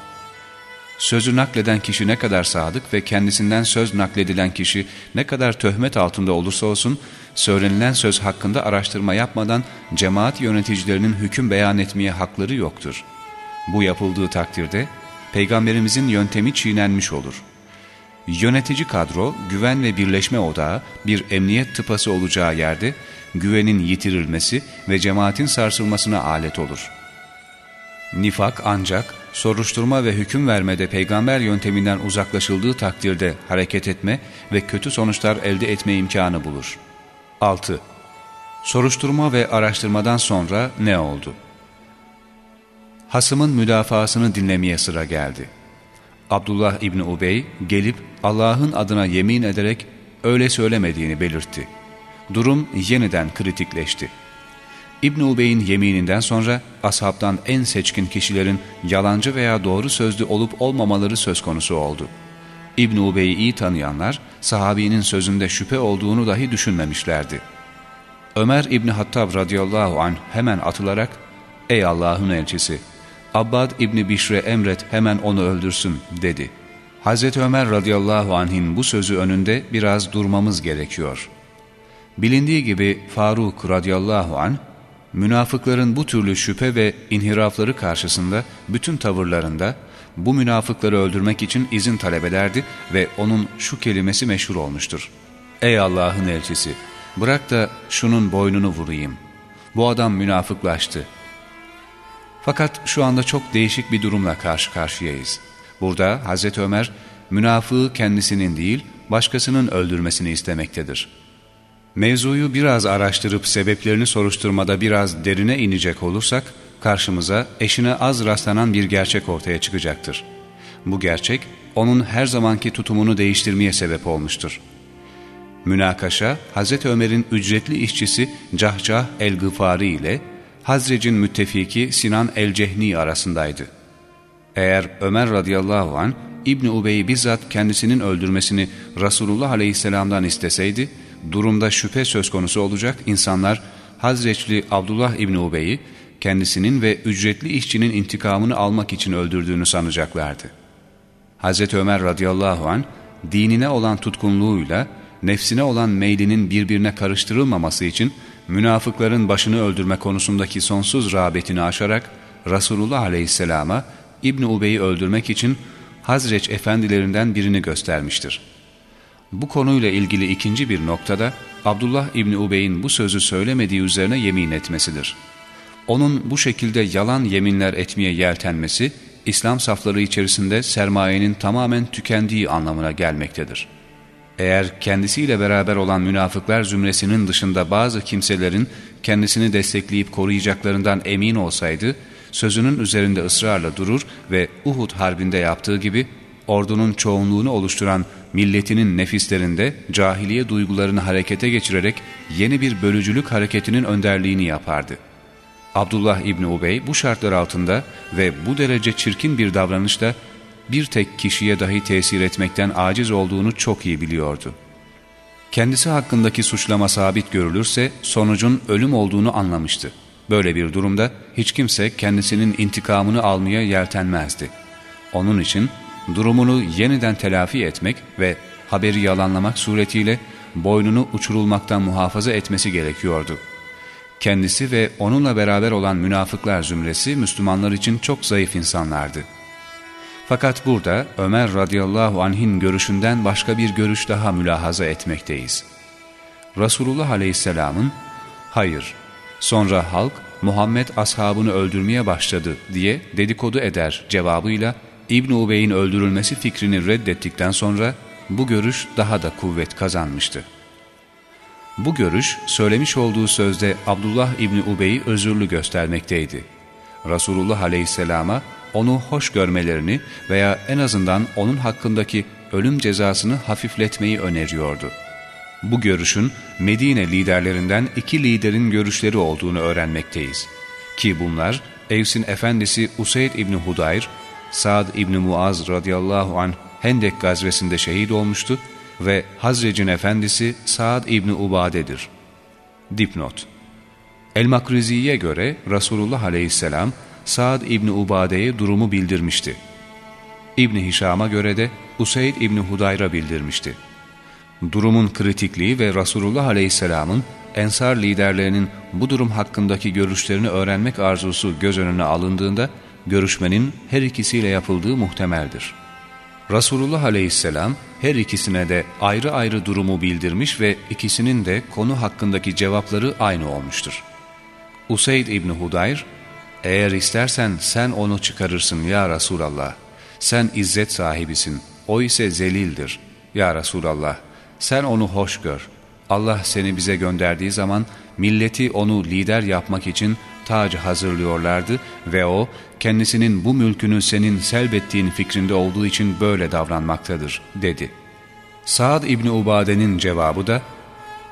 A: Sözü nakleden kişi ne kadar sadık ve kendisinden söz nakledilen kişi ne kadar töhmet altında olursa olsun, söylenilen söz hakkında araştırma yapmadan cemaat yöneticilerinin hüküm beyan etmeye hakları yoktur. Bu yapıldığı takdirde Peygamberimizin yöntemi çiğnenmiş olur. Yönetici kadro, güven ve birleşme odağı bir emniyet tıpası olacağı yerde güvenin yitirilmesi ve cemaatin sarsılmasına alet olur. Nifak ancak soruşturma ve hüküm vermede peygamber yönteminden uzaklaşıldığı takdirde hareket etme ve kötü sonuçlar elde etme imkanı bulur. 6. Soruşturma ve araştırmadan sonra ne oldu? Hasımın müdafasını dinlemeye sıra geldi. Abdullah İbni Ubey gelip Allah'ın adına yemin ederek öyle söylemediğini belirtti. Durum yeniden kritikleşti. İbn Ubey'in yemininden sonra ashabtan en seçkin kişilerin yalancı veya doğru sözlü olup olmamaları söz konusu oldu. İbn Ubey'i iyi tanıyanlar sahabinin sözünde şüphe olduğunu dahi düşünmemişlerdi. Ömer İbni Hattab radıyallahu anh hemen atılarak ''Ey Allah'ın elçisi!'' Abbad İbni Bişre emret hemen onu öldürsün dedi. Hazreti Ömer radıyallahu anh'in bu sözü önünde biraz durmamız gerekiyor. Bilindiği gibi Faruk radıyallahu anh, münafıkların bu türlü şüphe ve inhirafları karşısında bütün tavırlarında bu münafıkları öldürmek için izin talep ederdi ve onun şu kelimesi meşhur olmuştur. Ey Allah'ın elçisi! Bırak da şunun boynunu vurayım. Bu adam münafıklaştı. Fakat şu anda çok değişik bir durumla karşı karşıyayız. Burada Hazreti Ömer münafığı kendisinin değil başkasının öldürmesini istemektedir. Mevzuyu biraz araştırıp sebeplerini soruşturmada biraz derine inecek olursak karşımıza eşine az rastlanan bir gerçek ortaya çıkacaktır. Bu gerçek onun her zamanki tutumunu değiştirmeye sebep olmuştur. Münakaşa Hazreti Ömer'in ücretli işçisi Cahcah el-Gıfari ile Hazrec'in müttefiki Sinan el-Cehni arasındaydı. Eğer Ömer radıyallahu an İbni Ubey'i bizzat kendisinin öldürmesini Resulullah aleyhisselamdan isteseydi, durumda şüphe söz konusu olacak insanlar Hazreçli Abdullah İbni Ubey'i kendisinin ve ücretli işçinin intikamını almak için öldürdüğünü sanacaklardı. Hazreti Ömer radıyallahu an dinine olan tutkunluğuyla nefsine olan meylinin birbirine karıştırılmaması için münafıkların başını öldürme konusundaki sonsuz rağbetini aşarak Resulullah Aleyhisselam'a İbni Ubey'i öldürmek için Hazreç efendilerinden birini göstermiştir. Bu konuyla ilgili ikinci bir noktada Abdullah İbni Ubey'in bu sözü söylemediği üzerine yemin etmesidir. Onun bu şekilde yalan yeminler etmeye yeltenmesi, İslam safları içerisinde sermayenin tamamen tükendiği anlamına gelmektedir. Eğer kendisiyle beraber olan münafıklar zümresinin dışında bazı kimselerin kendisini destekleyip koruyacaklarından emin olsaydı, sözünün üzerinde ısrarla durur ve Uhud harbinde yaptığı gibi ordunun çoğunluğunu oluşturan milletinin nefislerinde cahiliye duygularını harekete geçirerek yeni bir bölücülük hareketinin önderliğini yapardı. Abdullah İbni Ubey bu şartlar altında ve bu derece çirkin bir davranışta bir tek kişiye dahi tesir etmekten aciz olduğunu çok iyi biliyordu. Kendisi hakkındaki suçlama sabit görülürse sonucun ölüm olduğunu anlamıştı. Böyle bir durumda hiç kimse kendisinin intikamını almaya yeltenmezdi. Onun için durumunu yeniden telafi etmek ve haberi yalanlamak suretiyle boynunu uçurulmaktan muhafaza etmesi gerekiyordu. Kendisi ve onunla beraber olan münafıklar zümresi Müslümanlar için çok zayıf insanlardı. Fakat burada Ömer radıyallahu anh'in görüşünden başka bir görüş daha mülahaza etmekteyiz. Resulullah aleyhisselamın, hayır, sonra halk Muhammed ashabını öldürmeye başladı diye dedikodu eder cevabıyla İbn Ubey'in öldürülmesi fikrini reddettikten sonra bu görüş daha da kuvvet kazanmıştı. Bu görüş söylemiş olduğu sözde Abdullah İbni Ubey'i özürlü göstermekteydi. Resulullah Aleyhisselam'a onu hoş görmelerini veya en azından onun hakkındaki ölüm cezasını hafifletmeyi öneriyordu. Bu görüşün Medine liderlerinden iki liderin görüşleri olduğunu öğrenmekteyiz. Ki bunlar Evs'in efendisi Useyd İbni Hudayr, Sa'd İbni Muaz radıyallahu anh Hendek gazvesinde şehit olmuştu ve Hazrec'in efendisi Sa'd İbni Ubade'dir. Dipnot El-Makrizi'ye göre Resulullah aleyhisselam Sa'd İbni Ubade'ye durumu bildirmişti. İbni Hişam'a göre de Useyd İbni Hudayr'a bildirmişti. Durumun kritikliği ve Resulullah Aleyhisselam'ın Ensar liderlerinin bu durum hakkındaki görüşlerini öğrenmek arzusu göz önüne alındığında görüşmenin her ikisiyle yapıldığı muhtemeldir. Resulullah Aleyhisselam her ikisine de ayrı ayrı durumu bildirmiş ve ikisinin de konu hakkındaki cevapları aynı olmuştur. Useyd İbni Hudayr, eğer istersen sen onu çıkarırsın ya Resulallah. Sen izzet sahibisin, o ise zelildir. Ya Resulallah, sen onu hoş gör. Allah seni bize gönderdiği zaman milleti onu lider yapmak için tacı hazırlıyorlardı ve o kendisinin bu mülkünü senin selbettiğin fikrinde olduğu için böyle davranmaktadır dedi. Saad İbni Ubade'nin cevabı da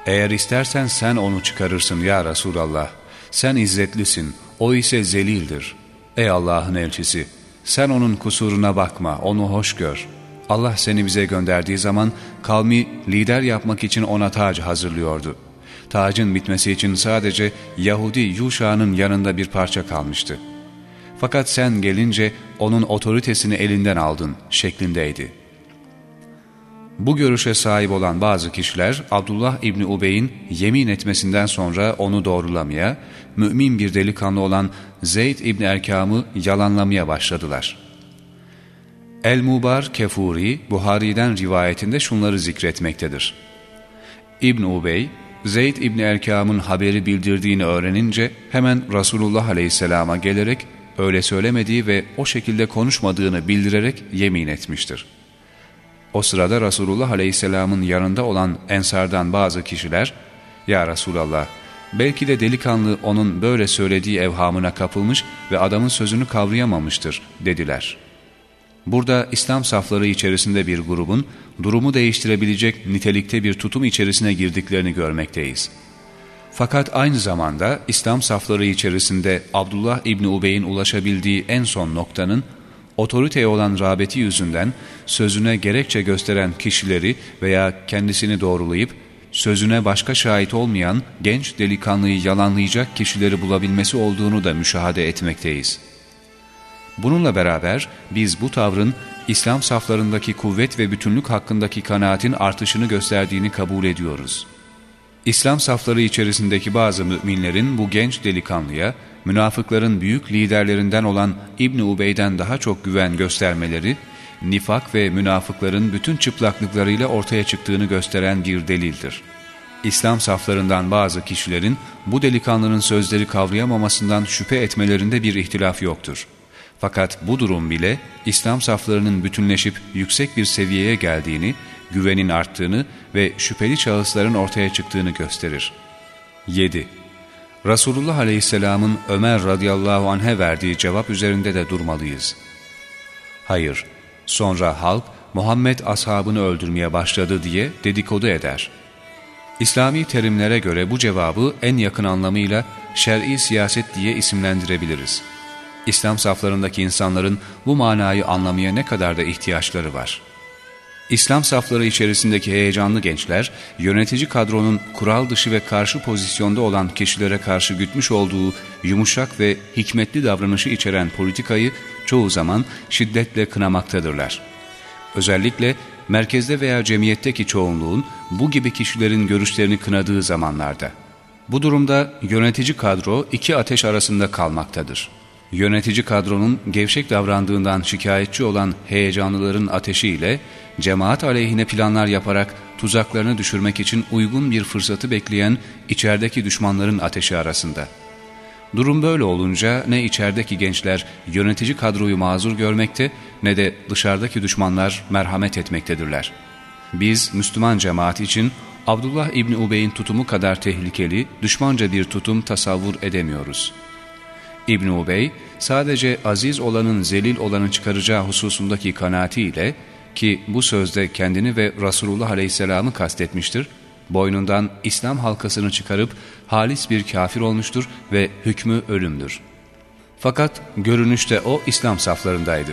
A: eğer istersen sen onu çıkarırsın ya Resulallah. Sen izzetlisin, o ise zelildir. Ey Allah'ın elçisi, sen onun kusuruna bakma, onu hoş gör. Allah seni bize gönderdiği zaman kavmi lider yapmak için ona tac hazırlıyordu. Tacın bitmesi için sadece Yahudi Yuşa'nın yanında bir parça kalmıştı. Fakat sen gelince onun otoritesini elinden aldın şeklindeydi. Bu görüşe sahip olan bazı kişiler Abdullah İbni Ubey'in yemin etmesinden sonra onu doğrulamaya, mümin bir delikanlı olan Zeyd İbni Erkam'ı yalanlamaya başladılar. El-Mubar Kefuri, Buhari'den rivayetinde şunları zikretmektedir. İbn Ubey, Zeyd İbni Erkam'ın haberi bildirdiğini öğrenince hemen Resulullah Aleyhisselam'a gelerek öyle söylemediği ve o şekilde konuşmadığını bildirerek yemin etmiştir. O sırada Resulullah Aleyhisselam'ın yanında olan ensardan bazı kişiler, ''Ya Resulallah, belki de delikanlı onun böyle söylediği evhamına kapılmış ve adamın sözünü kavrayamamıştır.'' dediler. Burada İslam safları içerisinde bir grubun durumu değiştirebilecek nitelikte bir tutum içerisine girdiklerini görmekteyiz. Fakat aynı zamanda İslam safları içerisinde Abdullah İbni Ubey'in ulaşabildiği en son noktanın otoriteye olan rağbeti yüzünden sözüne gerekçe gösteren kişileri veya kendisini doğrulayıp sözüne başka şahit olmayan genç delikanlıyı yalanlayacak kişileri bulabilmesi olduğunu da müşahede etmekteyiz. Bununla beraber biz bu tavrın İslam saflarındaki kuvvet ve bütünlük hakkındaki kanaatin artışını gösterdiğini kabul ediyoruz. İslam safları içerisindeki bazı müminlerin bu genç delikanlıya, münafıkların büyük liderlerinden olan İbni Ubey'den daha çok güven göstermeleri, nifak ve münafıkların bütün çıplaklıklarıyla ortaya çıktığını gösteren bir delildir. İslam saflarından bazı kişilerin bu delikanlının sözleri kavrayamamasından şüphe etmelerinde bir ihtilaf yoktur. Fakat bu durum bile İslam saflarının bütünleşip yüksek bir seviyeye geldiğini, güvenin arttığını ve şüpheli şahısların ortaya çıktığını gösterir. 7. Resulullah Aleyhisselam'ın Ömer radıyallahu anh'e verdiği cevap üzerinde de durmalıyız. Hayır, sonra halk Muhammed ashabını öldürmeye başladı diye dedikodu eder. İslami terimlere göre bu cevabı en yakın anlamıyla şer'i siyaset diye isimlendirebiliriz. İslam saflarındaki insanların bu manayı anlamaya ne kadar da ihtiyaçları var. İslam safları içerisindeki heyecanlı gençler, yönetici kadronun kural dışı ve karşı pozisyonda olan kişilere karşı gütmüş olduğu yumuşak ve hikmetli davranışı içeren politikayı çoğu zaman şiddetle kınamaktadırlar. Özellikle merkezde veya cemiyetteki çoğunluğun bu gibi kişilerin görüşlerini kınadığı zamanlarda. Bu durumda yönetici kadro iki ateş arasında kalmaktadır. Yönetici kadronun gevşek davrandığından şikayetçi olan heyecanlıların ateşiyle cemaat aleyhine planlar yaparak tuzaklarını düşürmek için uygun bir fırsatı bekleyen içerideki düşmanların ateşi arasında. Durum böyle olunca ne içerideki gençler yönetici kadroyu mazur görmekte ne de dışarıdaki düşmanlar merhamet etmektedirler. Biz Müslüman cemaat için Abdullah İbni Ubey'in tutumu kadar tehlikeli, düşmanca bir tutum tasavvur edemiyoruz.'' İbn Ubey sadece aziz olanın zelil olanı çıkaracağı hususundaki kanaatiyle ki bu sözde kendini ve Resulullah Aleyhisselam'ı kastetmiştir, boynundan İslam halkasını çıkarıp halis bir kafir olmuştur ve hükmü ölümdür. Fakat görünüşte o İslam saflarındaydı.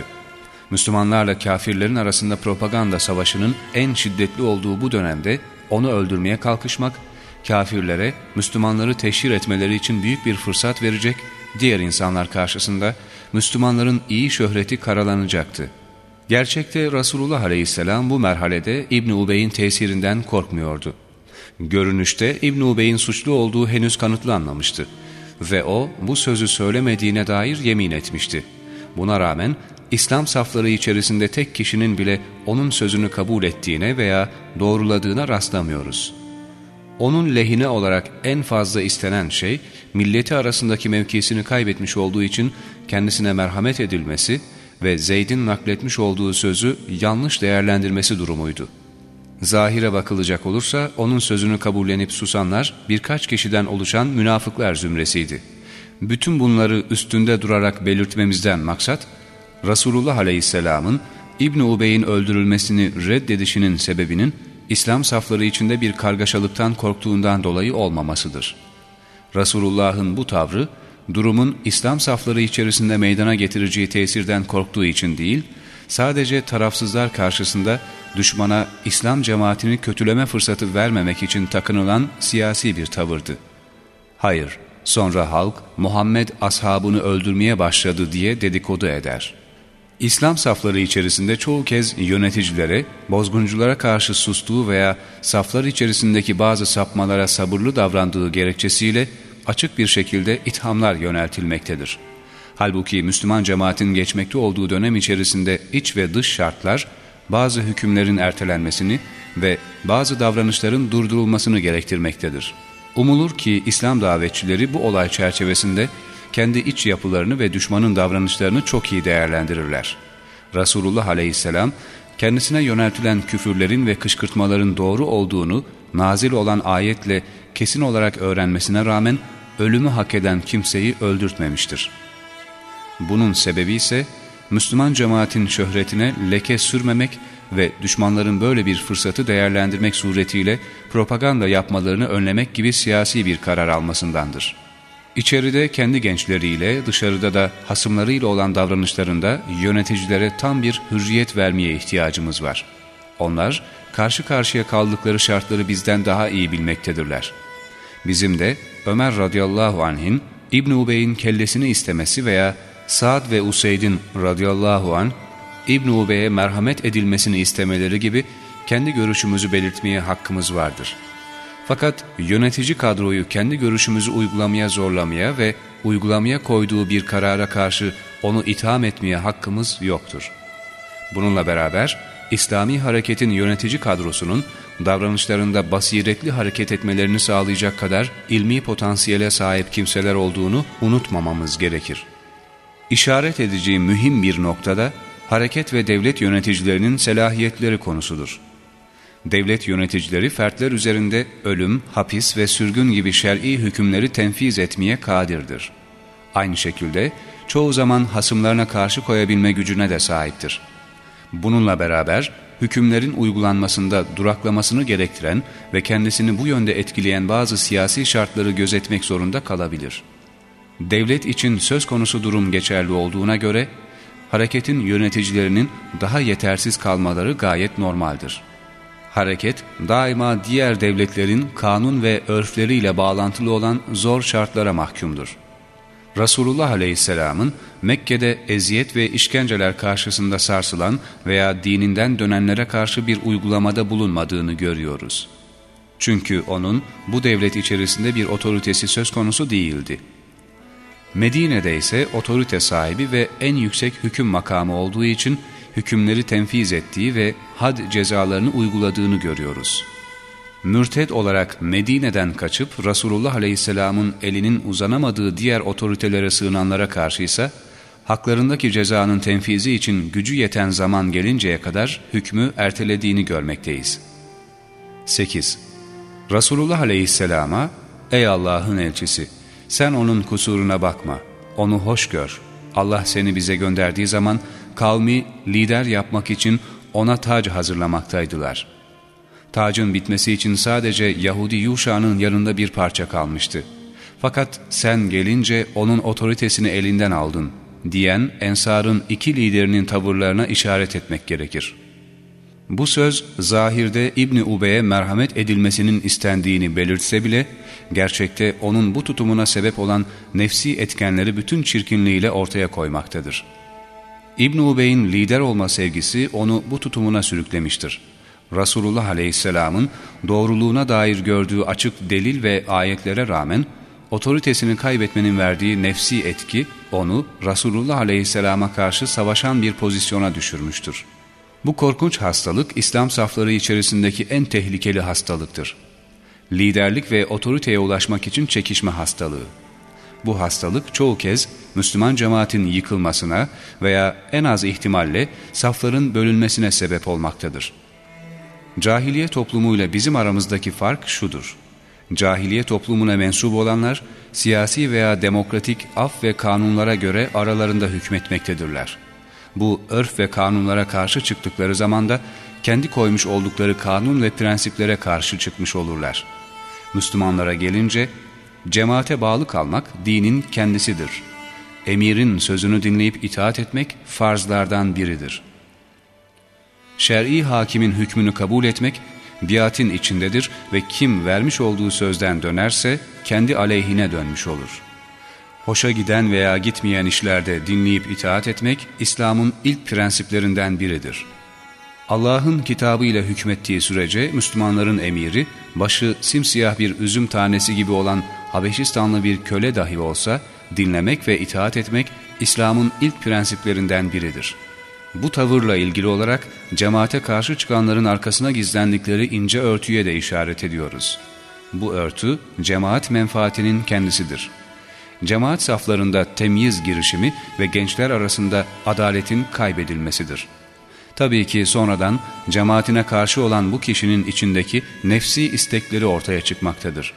A: Müslümanlarla kafirlerin arasında propaganda savaşının en şiddetli olduğu bu dönemde onu öldürmeye kalkışmak, kafirlere Müslümanları teşhir etmeleri için büyük bir fırsat verecek diğer insanlar karşısında Müslümanların iyi şöhreti karalanacaktı. Gerçekte Resulullah Aleyhisselam bu merhalede İbn Ubey'in tesirinden korkmuyordu. Görünüşte İbn Ubey'in suçlu olduğu henüz kanıtlanmamıştı ve o bu sözü söylemediğine dair yemin etmişti. Buna rağmen İslam safları içerisinde tek kişinin bile onun sözünü kabul ettiğine veya doğruladığına rastlamıyoruz.'' Onun lehine olarak en fazla istenen şey, milleti arasındaki mevkisini kaybetmiş olduğu için kendisine merhamet edilmesi ve Zeyd'in nakletmiş olduğu sözü yanlış değerlendirmesi durumuydu. Zahire bakılacak olursa onun sözünü kabullenip susanlar birkaç kişiden oluşan münafıklar zümresiydi. Bütün bunları üstünde durarak belirtmemizden maksat, Resulullah Aleyhisselam'ın İbn Ubey'in öldürülmesini reddedişinin sebebinin İslam safları içinde bir kargaşalıktan korktuğundan dolayı olmamasıdır. Resulullah'ın bu tavrı, durumun İslam safları içerisinde meydana getireceği tesirden korktuğu için değil, sadece tarafsızlar karşısında düşmana İslam cemaatini kötüleme fırsatı vermemek için takınılan siyasi bir tavırdı. Hayır, sonra halk Muhammed ashabını öldürmeye başladı diye dedikodu eder.'' İslam safları içerisinde çoğu kez yöneticilere, bozgunculara karşı sustuğu veya saflar içerisindeki bazı sapmalara sabırlı davrandığı gerekçesiyle açık bir şekilde ithamlar yöneltilmektedir. Halbuki Müslüman cemaatin geçmekte olduğu dönem içerisinde iç ve dış şartlar, bazı hükümlerin ertelenmesini ve bazı davranışların durdurulmasını gerektirmektedir. Umulur ki İslam davetçileri bu olay çerçevesinde kendi iç yapılarını ve düşmanın davranışlarını çok iyi değerlendirirler. Resulullah aleyhisselam kendisine yöneltilen küfürlerin ve kışkırtmaların doğru olduğunu nazil olan ayetle kesin olarak öğrenmesine rağmen ölümü hak eden kimseyi öldürtmemiştir. Bunun sebebi ise Müslüman cemaatin şöhretine leke sürmemek ve düşmanların böyle bir fırsatı değerlendirmek suretiyle propaganda yapmalarını önlemek gibi siyasi bir karar almasındandır.'' İçeride kendi gençleriyle, dışarıda da hasımlarıyla olan davranışlarında yöneticilere tam bir hürriyet vermeye ihtiyacımız var. Onlar, karşı karşıya kaldıkları şartları bizden daha iyi bilmektedirler. Bizim de Ömer radıyallahu anh'in İbn Ubey'in kellesini istemesi veya Sa'd ve Useyd'in radıyallahu anh İbn Ubey'e merhamet edilmesini istemeleri gibi kendi görüşümüzü belirtmeye hakkımız vardır.'' Fakat yönetici kadroyu kendi görüşümüzü uygulamaya zorlamaya ve uygulamaya koyduğu bir karara karşı onu itham etmeye hakkımız yoktur. Bununla beraber İslami hareketin yönetici kadrosunun davranışlarında basiretli hareket etmelerini sağlayacak kadar ilmi potansiyele sahip kimseler olduğunu unutmamamız gerekir. İşaret edeceği mühim bir noktada hareket ve devlet yöneticilerinin selahiyetleri konusudur. Devlet yöneticileri fertler üzerinde ölüm, hapis ve sürgün gibi şer'i hükümleri tenfiz etmeye kadirdir. Aynı şekilde çoğu zaman hasımlarına karşı koyabilme gücüne de sahiptir. Bununla beraber hükümlerin uygulanmasında duraklamasını gerektiren ve kendisini bu yönde etkileyen bazı siyasi şartları gözetmek zorunda kalabilir. Devlet için söz konusu durum geçerli olduğuna göre, hareketin yöneticilerinin daha yetersiz kalmaları gayet normaldir. Hareket, daima diğer devletlerin kanun ve örfleriyle bağlantılı olan zor şartlara mahkumdur. Resulullah Aleyhisselam'ın Mekke'de eziyet ve işkenceler karşısında sarsılan veya dininden dönenlere karşı bir uygulamada bulunmadığını görüyoruz. Çünkü onun bu devlet içerisinde bir otoritesi söz konusu değildi. Medine'de ise otorite sahibi ve en yüksek hüküm makamı olduğu için hükümleri tenfiz ettiği ve had cezalarını uyguladığını görüyoruz.'' mürted olarak Medine'den kaçıp Resulullah Aleyhisselam'ın elinin uzanamadığı diğer otoritelere sığınanlara karşı ise haklarındaki cezanın tenfizi için gücü yeten zaman gelinceye kadar hükmü ertelediğini görmekteyiz. 8. Resulullah Aleyhisselam'a Ey Allah'ın elçisi! Sen onun kusuruna bakma, onu hoş gör. Allah seni bize gönderdiği zaman kavmi lider yapmak için ona tac hazırlamaktaydılar.'' Tacın bitmesi için sadece Yahudi Yuşa'nın yanında bir parça kalmıştı. Fakat sen gelince onun otoritesini elinden aldın diyen Ensar'ın iki liderinin tavırlarına işaret etmek gerekir. Bu söz zahirde İbni Ube'ye merhamet edilmesinin istendiğini belirtse bile gerçekte onun bu tutumuna sebep olan nefsi etkenleri bütün çirkinliğiyle ortaya koymaktadır. İbn Ubey'in lider olma sevgisi onu bu tutumuna sürüklemiştir. Resulullah Aleyhisselam'ın doğruluğuna dair gördüğü açık delil ve ayetlere rağmen otoritesini kaybetmenin verdiği nefsi etki onu Resulullah Aleyhisselam'a karşı savaşan bir pozisyona düşürmüştür. Bu korkunç hastalık İslam safları içerisindeki en tehlikeli hastalıktır. Liderlik ve otoriteye ulaşmak için çekişme hastalığı. Bu hastalık çoğu kez Müslüman cemaatin yıkılmasına veya en az ihtimalle safların bölünmesine sebep olmaktadır. Cahiliye toplumuyla bizim aramızdaki fark şudur. Cahiliye toplumuna mensup olanlar siyasi veya demokratik af ve kanunlara göre aralarında hükmetmektedirler. Bu örf ve kanunlara karşı çıktıkları zaman da kendi koymuş oldukları kanun ve prensiplere karşı çıkmış olurlar. Müslümanlara gelince cemaate bağlı kalmak dinin kendisidir. Emirin sözünü dinleyip itaat etmek farzlardan biridir.'' şer'i hakimin hükmünü kabul etmek biatin içindedir ve kim vermiş olduğu sözden dönerse kendi aleyhine dönmüş olur. Hoşa giden veya gitmeyen işlerde dinleyip itaat etmek İslam'ın ilk prensiplerinden biridir. Allah'ın kitabı ile hükmettiği sürece Müslümanların emiri, başı simsiyah bir üzüm tanesi gibi olan Habeşistanlı bir köle dahi olsa, dinlemek ve itaat etmek İslam'ın ilk prensiplerinden biridir.'' Bu tavırla ilgili olarak cemaate karşı çıkanların arkasına gizlendikleri ince örtüye de işaret ediyoruz. Bu örtü cemaat menfaatinin kendisidir. Cemaat saflarında temyiz girişimi ve gençler arasında adaletin kaybedilmesidir. Tabii ki sonradan cemaatine karşı olan bu kişinin içindeki nefsi istekleri ortaya çıkmaktadır.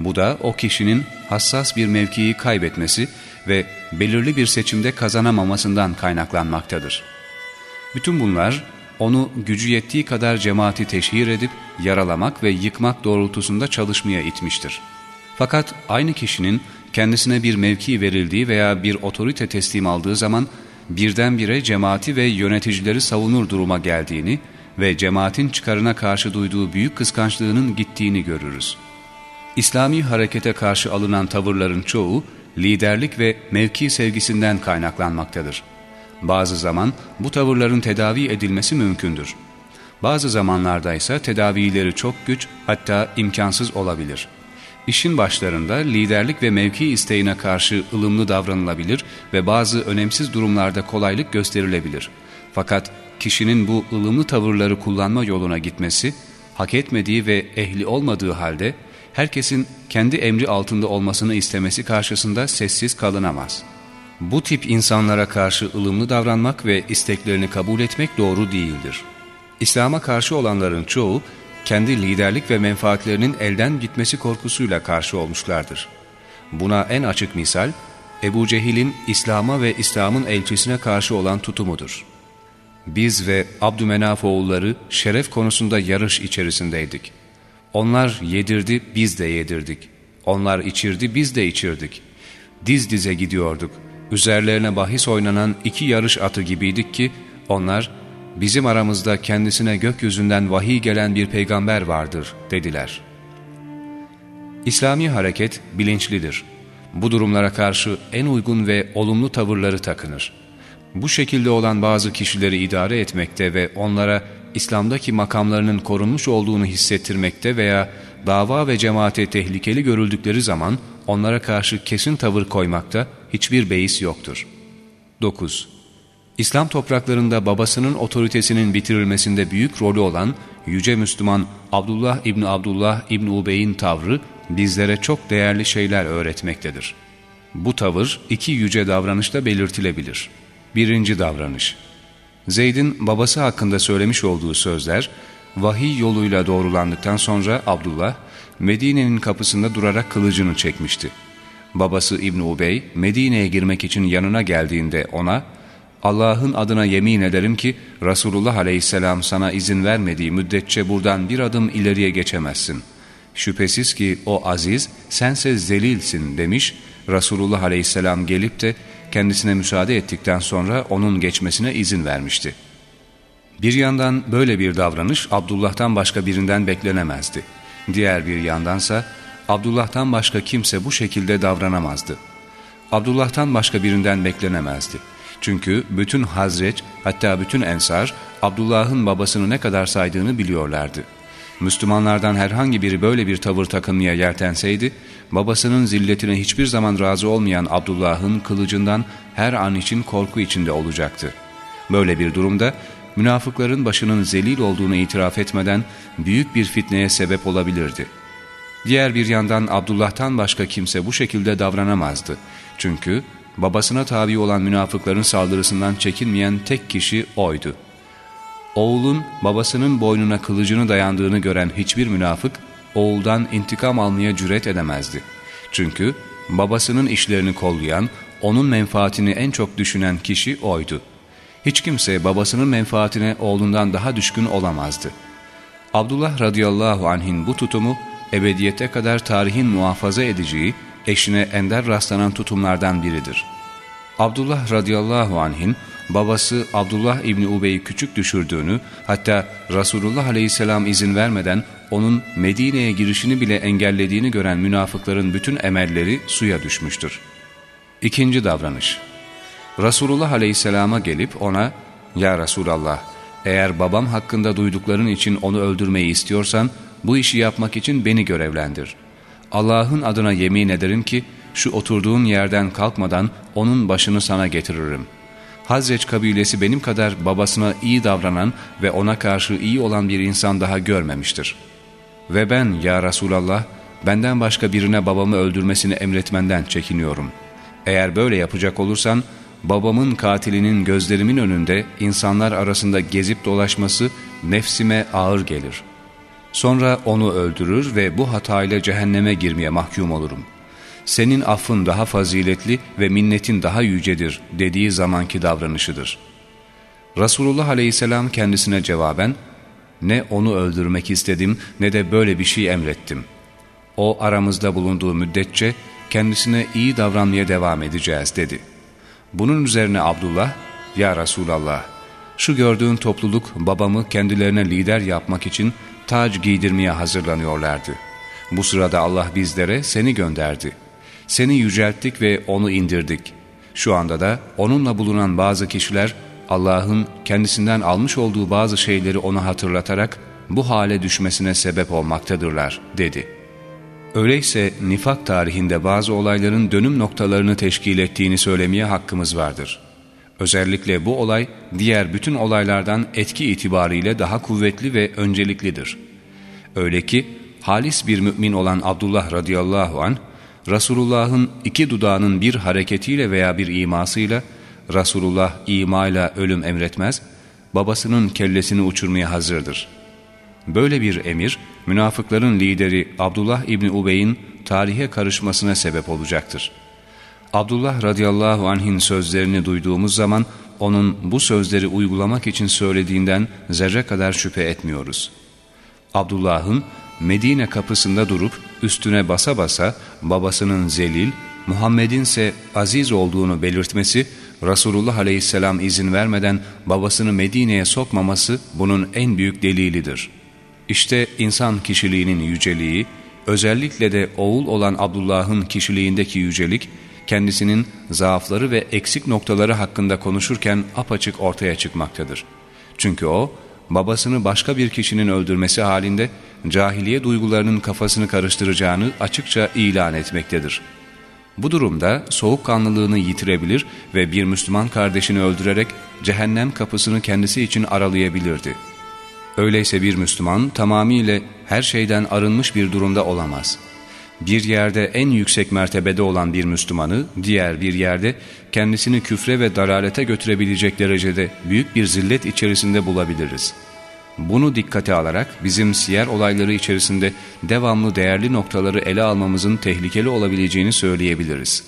A: Bu da o kişinin hassas bir mevkiyi kaybetmesi ve belirli bir seçimde kazanamamasından kaynaklanmaktadır.'' Bütün bunlar onu gücü yettiği kadar cemaati teşhir edip yaralamak ve yıkmak doğrultusunda çalışmaya itmiştir. Fakat aynı kişinin kendisine bir mevki verildiği veya bir otorite teslim aldığı zaman birdenbire cemaati ve yöneticileri savunur duruma geldiğini ve cemaatin çıkarına karşı duyduğu büyük kıskançlığının gittiğini görürüz. İslami harekete karşı alınan tavırların çoğu liderlik ve mevki sevgisinden kaynaklanmaktadır. Bazı zaman bu tavırların tedavi edilmesi mümkündür. Bazı zamanlarda ise tedavileri çok güç hatta imkansız olabilir. İşin başlarında liderlik ve mevki isteğine karşı ılımlı davranılabilir ve bazı önemsiz durumlarda kolaylık gösterilebilir. Fakat kişinin bu ılımlı tavırları kullanma yoluna gitmesi, hak etmediği ve ehli olmadığı halde herkesin kendi emri altında olmasını istemesi karşısında sessiz kalınamaz. Bu tip insanlara karşı ılımlı davranmak ve isteklerini kabul etmek doğru değildir. İslam'a karşı olanların çoğu, kendi liderlik ve menfaatlerinin elden gitmesi korkusuyla karşı olmuşlardır. Buna en açık misal, Ebu Cehil'in İslam'a ve İslam'ın elçisine karşı olan tutumudur. Biz ve Abdümenaf oğulları şeref konusunda yarış içerisindeydik. Onlar yedirdi, biz de yedirdik. Onlar içirdi, biz de içirdik. Diz dize gidiyorduk. Üzerlerine bahis oynanan iki yarış atı gibiydik ki, onlar, bizim aramızda kendisine gökyüzünden vahiy gelen bir peygamber vardır, dediler. İslami hareket bilinçlidir. Bu durumlara karşı en uygun ve olumlu tavırları takınır. Bu şekilde olan bazı kişileri idare etmekte ve onlara İslam'daki makamlarının korunmuş olduğunu hissettirmekte veya dava ve cemaate tehlikeli görüldükleri zaman onlara karşı kesin tavır koymakta hiçbir beis yoktur. 9. İslam topraklarında babasının otoritesinin bitirilmesinde büyük rolü olan Yüce Müslüman Abdullah İbni Abdullah İbni Ubey'in tavrı bizlere çok değerli şeyler öğretmektedir. Bu tavır iki yüce davranışta belirtilebilir. Birinci davranış Zeyd'in babası hakkında söylemiş olduğu sözler, vahiy yoluyla doğrulandıktan sonra Abdullah, Medine'nin kapısında durarak kılıcını çekmişti. Babası İbn Ubey, Medine'ye girmek için yanına geldiğinde ona, Allah'ın adına yemin ederim ki Resulullah aleyhisselam sana izin vermediği müddetçe buradan bir adım ileriye geçemezsin. Şüphesiz ki o aziz, sense zelilsin demiş, Resulullah aleyhisselam gelip de kendisine müsaade ettikten sonra onun geçmesine izin vermişti. Bir yandan böyle bir davranış Abdullah'tan başka birinden beklenemezdi. Diğer bir yandansa Abdullah'tan başka kimse bu şekilde davranamazdı. Abdullah'tan başka birinden beklenemezdi. Çünkü bütün Hazreç hatta bütün Ensar Abdullah'ın babasını ne kadar saydığını biliyorlardı. Müslümanlardan herhangi biri böyle bir tavır takınmaya yeltenseydi, babasının zilletine hiçbir zaman razı olmayan Abdullah'ın kılıcından her an için korku içinde olacaktı. Böyle bir durumda münafıkların başının zelil olduğunu itiraf etmeden büyük bir fitneye sebep olabilirdi. Diğer bir yandan Abdullah'tan başka kimse bu şekilde davranamazdı. Çünkü babasına tabi olan münafıkların saldırısından çekinmeyen tek kişi oydu. Oğulun babasının boynuna kılıcını dayandığını gören hiçbir münafık, oğuldan intikam almaya cüret edemezdi. Çünkü babasının işlerini kollayan, onun menfaatini en çok düşünen kişi oydu. Hiç kimse babasının menfaatine oğlundan daha düşkün olamazdı. Abdullah radıyallahu anh'in bu tutumu, ebediyete kadar tarihin muhafaza edeceği, eşine ender rastlanan tutumlardan biridir. Abdullah radıyallahu anh'in babası Abdullah İbni Ubey'i küçük düşürdüğünü, hatta Resulullah aleyhisselam izin vermeden onun Medine'ye girişini bile engellediğini gören münafıkların bütün emelleri suya düşmüştür. İkinci davranış Resulullah aleyhisselama gelip ona, ''Ya Resulallah, eğer babam hakkında duydukların için onu öldürmeyi istiyorsan, bu işi yapmak için beni görevlendir. Allah'ın adına yemin ederim ki, şu oturduğun yerden kalkmadan onun başını sana getiririm.'' Hazreç kabilesi benim kadar babasına iyi davranan ve ona karşı iyi olan bir insan daha görmemiştir. Ve ben ya Resulallah benden başka birine babamı öldürmesini emretmenden çekiniyorum. Eğer böyle yapacak olursan babamın katilinin gözlerimin önünde insanlar arasında gezip dolaşması nefsime ağır gelir. Sonra onu öldürür ve bu hatayla cehenneme girmeye mahkum olurum.'' senin affın daha faziletli ve minnetin daha yücedir dediği zamanki davranışıdır. Resulullah aleyhisselam kendisine cevaben, ne onu öldürmek istedim ne de böyle bir şey emrettim. O aramızda bulunduğu müddetçe kendisine iyi davranmaya devam edeceğiz dedi. Bunun üzerine Abdullah, Ya Resulallah, şu gördüğün topluluk babamı kendilerine lider yapmak için tac giydirmeye hazırlanıyorlardı. Bu sırada Allah bizlere seni gönderdi.'' Seni yücelttik ve onu indirdik. Şu anda da onunla bulunan bazı kişiler Allah'ın kendisinden almış olduğu bazı şeyleri ona hatırlatarak bu hale düşmesine sebep olmaktadırlar dedi. Öyleyse nifak tarihinde bazı olayların dönüm noktalarını teşkil ettiğini söylemeye hakkımız vardır. Özellikle bu olay diğer bütün olaylardan etki itibariyle daha kuvvetli ve önceliklidir. Öyle ki halis bir mümin olan Abdullah radıyallahu an Resulullah'ın iki dudağının bir hareketiyle veya bir imasıyla Resulullah imayla ölüm emretmez, babasının kellesini uçurmaya hazırdır. Böyle bir emir, münafıkların lideri Abdullah İbni Ubey'in tarihe karışmasına sebep olacaktır. Abdullah radıyallahu anh'in sözlerini duyduğumuz zaman onun bu sözleri uygulamak için söylediğinden zerre kadar şüphe etmiyoruz. Abdullah'ın Medine kapısında durup üstüne basa basa babasının zelil, Muhammed'in ise aziz olduğunu belirtmesi, Resulullah aleyhisselam izin vermeden babasını Medine'ye sokmaması bunun en büyük delilidir. İşte insan kişiliğinin yüceliği, özellikle de oğul olan Abdullah'ın kişiliğindeki yücelik, kendisinin zaafları ve eksik noktaları hakkında konuşurken apaçık ortaya çıkmaktadır. Çünkü o, babasını başka bir kişinin öldürmesi halinde cahiliye duygularının kafasını karıştıracağını açıkça ilan etmektedir. Bu durumda soğukkanlılığını yitirebilir ve bir Müslüman kardeşini öldürerek cehennem kapısını kendisi için aralayabilirdi. Öyleyse bir Müslüman tamamıyla her şeyden arınmış bir durumda olamaz. Bir yerde en yüksek mertebede olan bir Müslümanı, diğer bir yerde kendisini küfre ve dalalete götürebilecek derecede büyük bir zillet içerisinde bulabiliriz.'' Bunu dikkate alarak bizim siyer olayları içerisinde devamlı değerli noktaları ele almamızın tehlikeli olabileceğini söyleyebiliriz.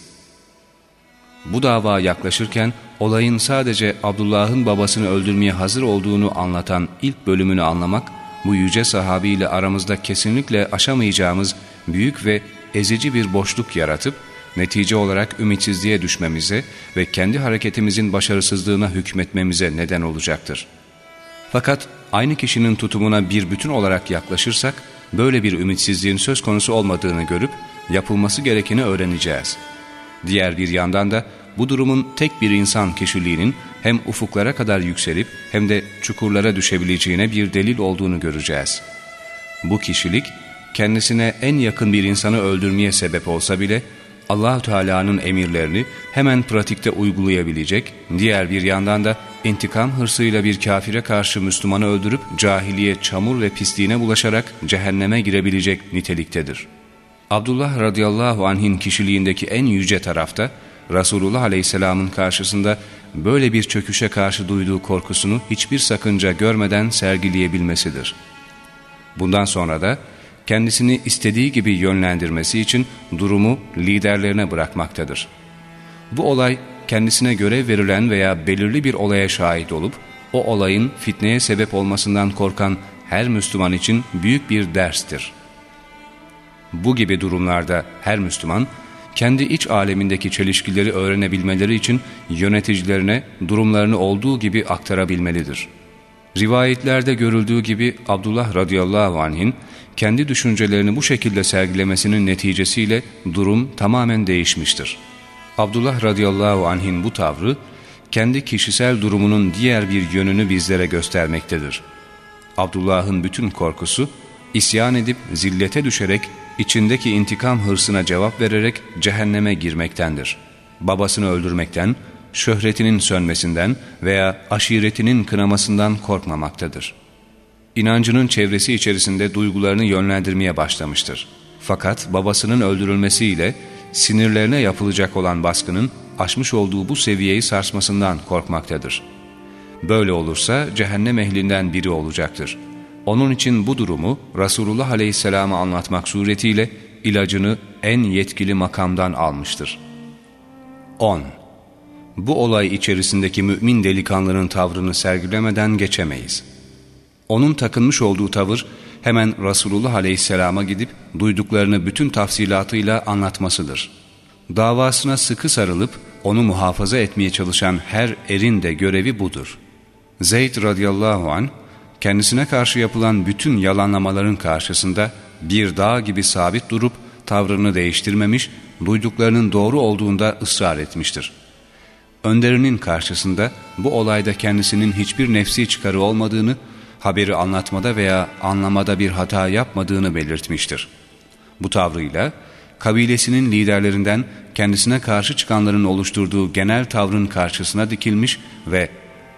A: Bu dava yaklaşırken olayın sadece Abdullah'ın babasını öldürmeye hazır olduğunu anlatan ilk bölümünü anlamak, bu yüce sahabiyle aramızda kesinlikle aşamayacağımız büyük ve ezici bir boşluk yaratıp, netice olarak ümitsizliğe düşmemize ve kendi hareketimizin başarısızlığına hükmetmemize neden olacaktır.'' Fakat aynı kişinin tutumuna bir bütün olarak yaklaşırsak, böyle bir ümitsizliğin söz konusu olmadığını görüp yapılması gerekeni öğreneceğiz. Diğer bir yandan da bu durumun tek bir insan kişiliğinin hem ufuklara kadar yükselip hem de çukurlara düşebileceğine bir delil olduğunu göreceğiz. Bu kişilik kendisine en yakın bir insanı öldürmeye sebep olsa bile allah Teala'nın emirlerini hemen pratikte uygulayabilecek, diğer bir yandan da intikam hırsıyla bir kafire karşı Müslümanı öldürüp cahiliye, çamur ve pisliğine bulaşarak cehenneme girebilecek niteliktedir. Abdullah radıyallahu anh'in kişiliğindeki en yüce tarafta, Resulullah aleyhisselamın karşısında böyle bir çöküşe karşı duyduğu korkusunu hiçbir sakınca görmeden sergileyebilmesidir. Bundan sonra da, kendisini istediği gibi yönlendirmesi için durumu liderlerine bırakmaktadır. Bu olay kendisine görev verilen veya belirli bir olaya şahit olup o olayın fitneye sebep olmasından korkan her Müslüman için büyük bir derstir. Bu gibi durumlarda her Müslüman kendi iç alemindeki çelişkileri öğrenebilmeleri için yöneticilerine durumlarını olduğu gibi aktarabilmelidir. Rivayetlerde görüldüğü gibi Abdullah radıyallahu anh'in kendi düşüncelerini bu şekilde sergilemesinin neticesiyle durum tamamen değişmiştir. Abdullah radıyallahu anh'in bu tavrı, kendi kişisel durumunun diğer bir yönünü bizlere göstermektedir. Abdullah'ın bütün korkusu, isyan edip zillete düşerek, içindeki intikam hırsına cevap vererek cehenneme girmektendir. Babasını öldürmekten, şöhretinin sönmesinden veya aşiretinin kınamasından korkmamaktadır.'' inancının çevresi içerisinde duygularını yönlendirmeye başlamıştır. Fakat babasının öldürülmesiyle sinirlerine yapılacak olan baskının aşmış olduğu bu seviyeyi sarsmasından korkmaktadır. Böyle olursa cehennem ehlinden biri olacaktır. Onun için bu durumu Resulullah Aleyhisselam'a anlatmak suretiyle ilacını en yetkili makamdan almıştır. 10. Bu olay içerisindeki mümin delikanlının tavrını sergilemeden geçemeyiz. Onun takınmış olduğu tavır hemen Resulullah Aleyhisselam'a gidip duyduklarını bütün tafsilatıyla anlatmasıdır. Davasına sıkı sarılıp onu muhafaza etmeye çalışan her erin de görevi budur. Zeyd radıyallahu an kendisine karşı yapılan bütün yalanlamaların karşısında bir dağ gibi sabit durup tavrını değiştirmemiş, duyduklarının doğru olduğunda ısrar etmiştir. Önderinin karşısında bu olayda kendisinin hiçbir nefsi çıkarı olmadığını, haberi anlatmada veya anlamada bir hata yapmadığını belirtmiştir. Bu tavrıyla kabilesinin liderlerinden kendisine karşı çıkanların oluşturduğu genel tavrın karşısına dikilmiş ve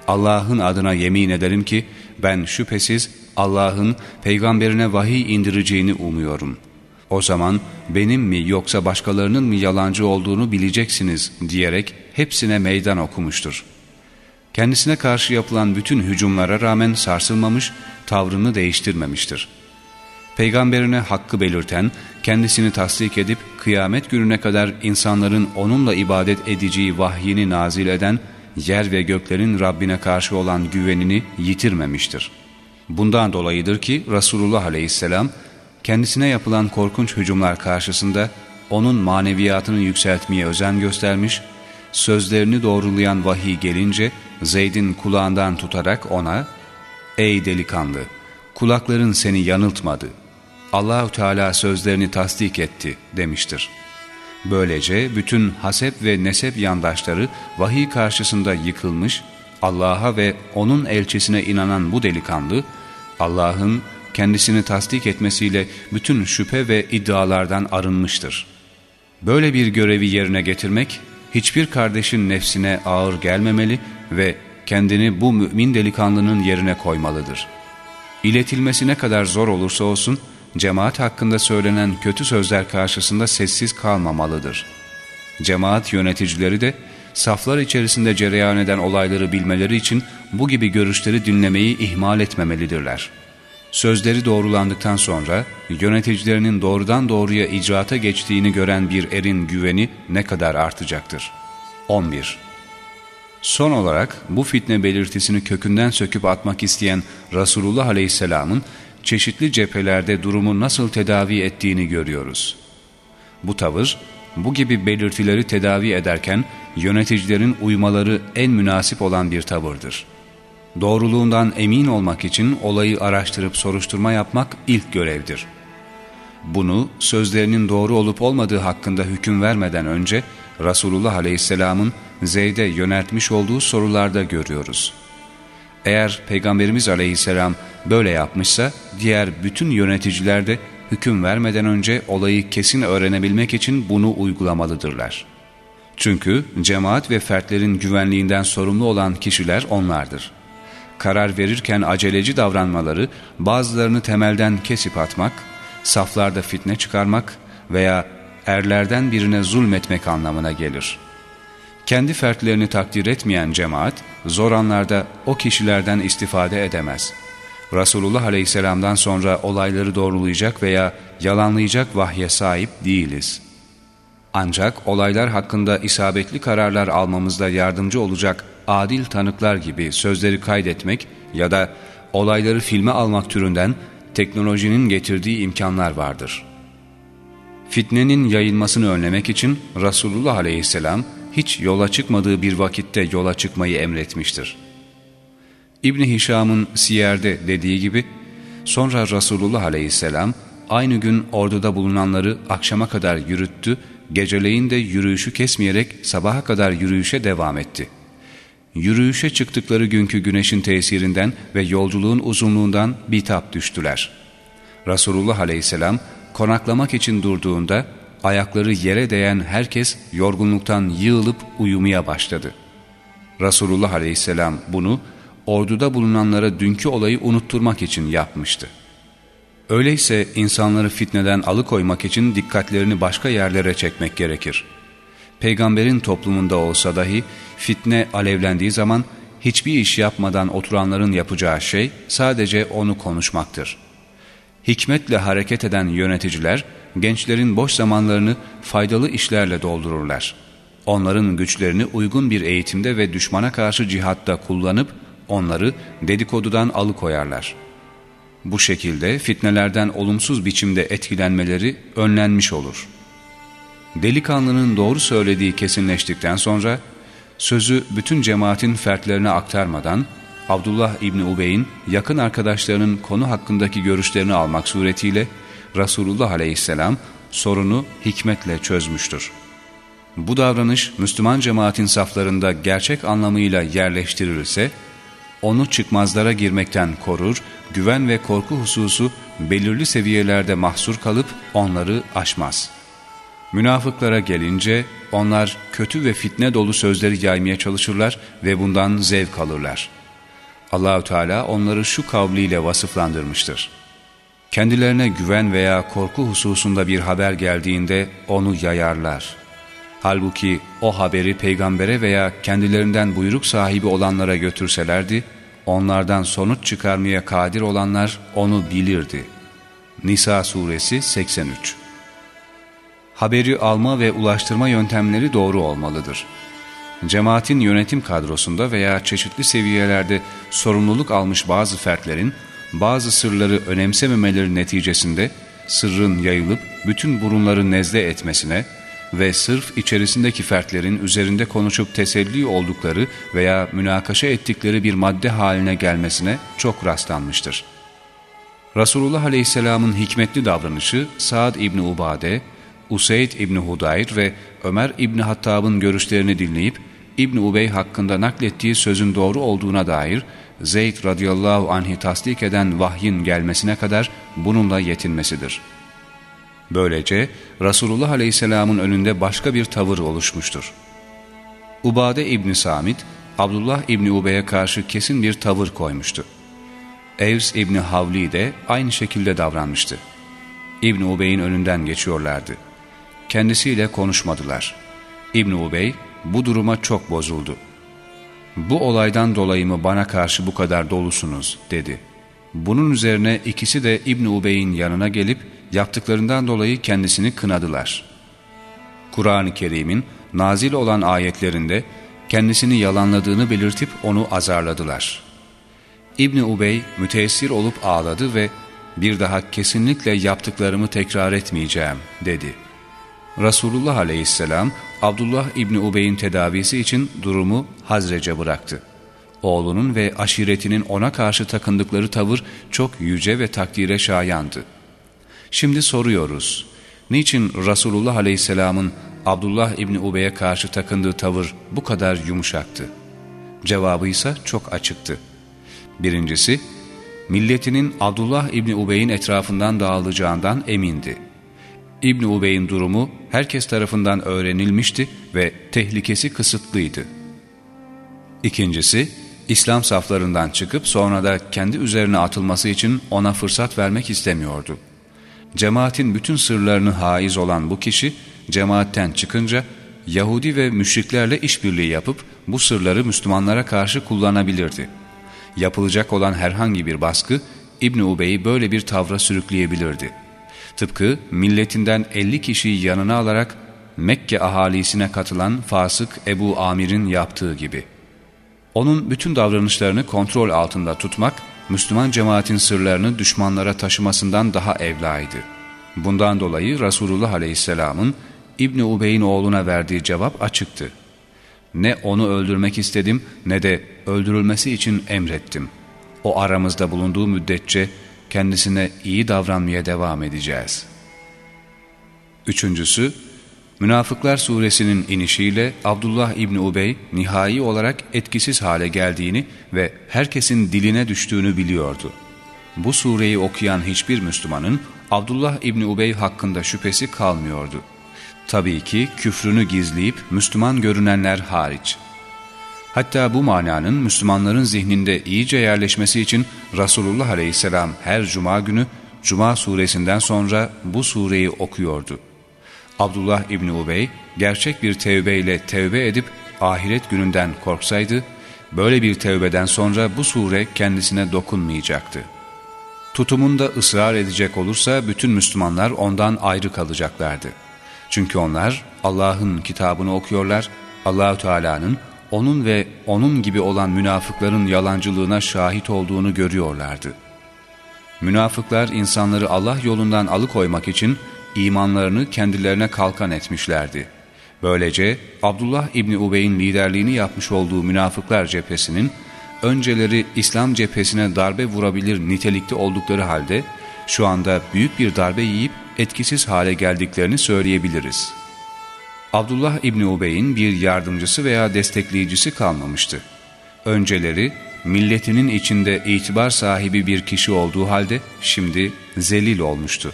A: Allah'ın adına yemin ederim ki ben şüphesiz Allah'ın peygamberine vahiy indireceğini umuyorum. O zaman benim mi yoksa başkalarının mı yalancı olduğunu bileceksiniz diyerek hepsine meydan okumuştur. Kendisine karşı yapılan bütün hücumlara rağmen sarsılmamış, tavrını değiştirmemiştir. Peygamberine hakkı belirten, kendisini tasdik edip kıyamet gününe kadar insanların onunla ibadet edeceği vahyini nazil eden, yer ve göklerin Rabbine karşı olan güvenini yitirmemiştir. Bundan dolayıdır ki Resulullah aleyhisselam kendisine yapılan korkunç hücumlar karşısında onun maneviyatını yükseltmeye özen göstermiş, sözlerini doğrulayan vahiy gelince Zeyd'in kulağından tutarak ona ''Ey delikanlı, kulakların seni yanıltmadı. Allahü Teala sözlerini tasdik etti.'' demiştir. Böylece bütün hasep ve nesep yandaşları vahiy karşısında yıkılmış, Allah'a ve O'nun elçisine inanan bu delikanlı, Allah'ın kendisini tasdik etmesiyle bütün şüphe ve iddialardan arınmıştır. Böyle bir görevi yerine getirmek, hiçbir kardeşin nefsine ağır gelmemeli ve kendini bu mümin delikanlının yerine koymalıdır. İletilmesi ne kadar zor olursa olsun, cemaat hakkında söylenen kötü sözler karşısında sessiz kalmamalıdır. Cemaat yöneticileri de saflar içerisinde cereyan eden olayları bilmeleri için bu gibi görüşleri dinlemeyi ihmal etmemelidirler. Sözleri doğrulandıktan sonra yöneticilerinin doğrudan doğruya icraata geçtiğini gören bir erin güveni ne kadar artacaktır? 11. Son olarak bu fitne belirtisini kökünden söküp atmak isteyen Resulullah Aleyhisselam'ın çeşitli cephelerde durumu nasıl tedavi ettiğini görüyoruz. Bu tavır, bu gibi belirtileri tedavi ederken yöneticilerin uymaları en münasip olan bir tavırdır. Doğruluğundan emin olmak için olayı araştırıp soruşturma yapmak ilk görevdir. Bunu sözlerinin doğru olup olmadığı hakkında hüküm vermeden önce Resulullah Aleyhisselam'ın Zeyd'e yöneltmiş olduğu sorularda görüyoruz. Eğer Peygamberimiz Aleyhisselam böyle yapmışsa diğer bütün yöneticiler de hüküm vermeden önce olayı kesin öğrenebilmek için bunu uygulamalıdırlar. Çünkü cemaat ve fertlerin güvenliğinden sorumlu olan kişiler onlardır. Karar verirken aceleci davranmaları bazılarını temelden kesip atmak, saflarda fitne çıkarmak veya erlerden birine zulmetmek anlamına gelir. Kendi fertlerini takdir etmeyen cemaat, zor anlarda o kişilerden istifade edemez. Resulullah Aleyhisselam'dan sonra olayları doğrulayacak veya yalanlayacak vahye sahip değiliz. Ancak olaylar hakkında isabetli kararlar almamızda yardımcı olacak adil tanıklar gibi sözleri kaydetmek ya da olayları filme almak türünden teknolojinin getirdiği imkanlar vardır. Fitnenin yayılmasını önlemek için Resulullah Aleyhisselam hiç yola çıkmadığı bir vakitte yola çıkmayı emretmiştir. İbni Hişam'ın Siyer'de dediği gibi, sonra Resulullah aleyhisselam aynı gün orduda bulunanları akşama kadar yürüttü, geceleyin de yürüyüşü kesmeyerek sabaha kadar yürüyüşe devam etti. Yürüyüşe çıktıkları günkü güneşin tesirinden ve yolculuğun uzunluğundan bitap düştüler. Resulullah aleyhisselam konaklamak için durduğunda ayakları yere değen herkes yorgunluktan yığılıp uyumaya başladı. Resulullah aleyhisselam bunu orduda bulunanlara dünkü olayı unutturmak için yapmıştı. Öyleyse insanları fitneden alıkoymak için dikkatlerini başka yerlere çekmek gerekir. Peygamberin toplumunda olsa dahi fitne alevlendiği zaman hiçbir iş yapmadan oturanların yapacağı şey sadece onu konuşmaktır. Hikmetle hareket eden yöneticiler gençlerin boş zamanlarını faydalı işlerle doldururlar. Onların güçlerini uygun bir eğitimde ve düşmana karşı cihatta kullanıp onları dedikodudan alıkoyarlar. Bu şekilde fitnelerden olumsuz biçimde etkilenmeleri önlenmiş olur. Delikanlının doğru söylediği kesinleştikten sonra sözü bütün cemaatin fertlerine aktarmadan Abdullah İbni Ubey'in yakın arkadaşlarının konu hakkındaki görüşlerini almak suretiyle Resulullah Aleyhisselam sorunu hikmetle çözmüştür. Bu davranış Müslüman cemaatin saflarında gerçek anlamıyla yerleştirilirse, onu çıkmazlara girmekten korur, güven ve korku hususu belirli seviyelerde mahsur kalıp onları aşmaz. Münafıklara gelince onlar kötü ve fitne dolu sözleri yaymaya çalışırlar ve bundan zevk alırlar. Allahü Teala onları şu kavliyle vasıflandırmıştır. Kendilerine güven veya korku hususunda bir haber geldiğinde onu yayarlar. Halbuki o haberi peygambere veya kendilerinden buyruk sahibi olanlara götürselerdi, onlardan sonuç çıkarmaya kadir olanlar onu bilirdi. Nisa suresi 83 Haberi alma ve ulaştırma yöntemleri doğru olmalıdır. Cemaatin yönetim kadrosunda veya çeşitli seviyelerde sorumluluk almış bazı fertlerin bazı sırları önemsememeleri neticesinde sırrın yayılıp bütün burunları nezle etmesine ve sırf içerisindeki fertlerin üzerinde konuşup teselli oldukları veya münakaşa ettikleri bir madde haline gelmesine çok rastlanmıştır. Resulullah Aleyhisselam'ın hikmetli davranışı Saad İbni Ubade, Useyd İbni Hudayr ve Ömer İbni Hattab'ın görüşlerini dinleyip İbni Ubey hakkında naklettiği sözün doğru olduğuna dair Zeyd radıyallahu anh'i tasdik eden vahyin gelmesine kadar bununla yetinmesidir. Böylece Resulullah aleyhisselamın önünde başka bir tavır oluşmuştur. Ubade İbni Samit, Abdullah İbni Ubey'e karşı kesin bir tavır koymuştu. Evs İbni Havli de aynı şekilde davranmıştı. İbni Ubey'in önünden geçiyorlardı. Kendisiyle konuşmadılar. İbni Ubey bu duruma çok bozuldu. ''Bu olaydan dolayı mı bana karşı bu kadar dolusunuz?'' dedi. Bunun üzerine ikisi de İbni Ubey'in yanına gelip yaptıklarından dolayı kendisini kınadılar. Kur'an-ı Kerim'in nazil olan ayetlerinde kendisini yalanladığını belirtip onu azarladılar. İbni Ubey müteessir olup ağladı ve bir daha kesinlikle yaptıklarımı tekrar etmeyeceğim dedi. Resulullah aleyhisselam Abdullah İbni Ubey'in tedavisi için durumu Hazrece bıraktı. Oğlunun ve aşiretinin ona karşı takındıkları tavır çok yüce ve takdire şayandı. Şimdi soruyoruz, niçin Resulullah aleyhisselamın Abdullah İbni Ubey'e karşı takındığı tavır bu kadar yumuşaktı? Cevabı ise çok açıktı. Birincisi, milletinin Abdullah İbni Ubey'in etrafından dağılacağından emindi. İbni Ubey'in durumu herkes tarafından öğrenilmişti ve tehlikesi kısıtlıydı. İkincisi, İslam saflarından çıkıp sonra da kendi üzerine atılması için ona fırsat vermek istemiyordu. Cemaatin bütün sırlarını haiz olan bu kişi, cemaatten çıkınca Yahudi ve müşriklerle işbirliği yapıp bu sırları Müslümanlara karşı kullanabilirdi. Yapılacak olan herhangi bir baskı, İbni Ubey'i böyle bir tavra sürükleyebilirdi. Tıpkı milletinden 50 kişiyi yanına alarak Mekke ahalisine katılan fasık Ebu Amir'in yaptığı gibi. Onun bütün davranışlarını kontrol altında tutmak, Müslüman cemaatin sırlarını düşmanlara taşımasından daha evlaydı. Bundan dolayı Resulullah Aleyhisselam'ın İbni Ubey'in oğluna verdiği cevap açıktı. Ne onu öldürmek istedim ne de öldürülmesi için emrettim. O aramızda bulunduğu müddetçe kendisine iyi davranmaya devam edeceğiz. Üçüncüsü, Münafıklar suresinin inişiyle Abdullah İbni Ubey nihai olarak etkisiz hale geldiğini ve herkesin diline düştüğünü biliyordu. Bu sureyi okuyan hiçbir Müslümanın Abdullah İbni Ubey hakkında şüphesi kalmıyordu. Tabii ki küfrünü gizleyip Müslüman görünenler hariç. Hatta bu mananın Müslümanların zihninde iyice yerleşmesi için Resulullah Aleyhisselam her cuma günü Cuma suresinden sonra bu sureyi okuyordu. Abdullah İbni Ubey gerçek bir tevbeyle tevbe edip ahiret gününden korksaydı, böyle bir tevbeden sonra bu sure kendisine dokunmayacaktı. Tutumunda ısrar edecek olursa bütün Müslümanlar ondan ayrı kalacaklardı. Çünkü onlar Allah'ın kitabını okuyorlar, Allahü Teala'nın onun ve onun gibi olan münafıkların yalancılığına şahit olduğunu görüyorlardı. Münafıklar insanları Allah yolundan alıkoymak için imanlarını kendilerine kalkan etmişlerdi. Böylece Abdullah İbni Ubey'in liderliğini yapmış olduğu münafıklar cephesinin önceleri İslam cephesine darbe vurabilir nitelikte oldukları halde şu anda büyük bir darbe yiyip etkisiz hale geldiklerini söyleyebiliriz. Abdullah İbni Ubey'in bir yardımcısı veya destekleyicisi kalmamıştı. Önceleri milletinin içinde itibar sahibi bir kişi olduğu halde şimdi zelil olmuştu.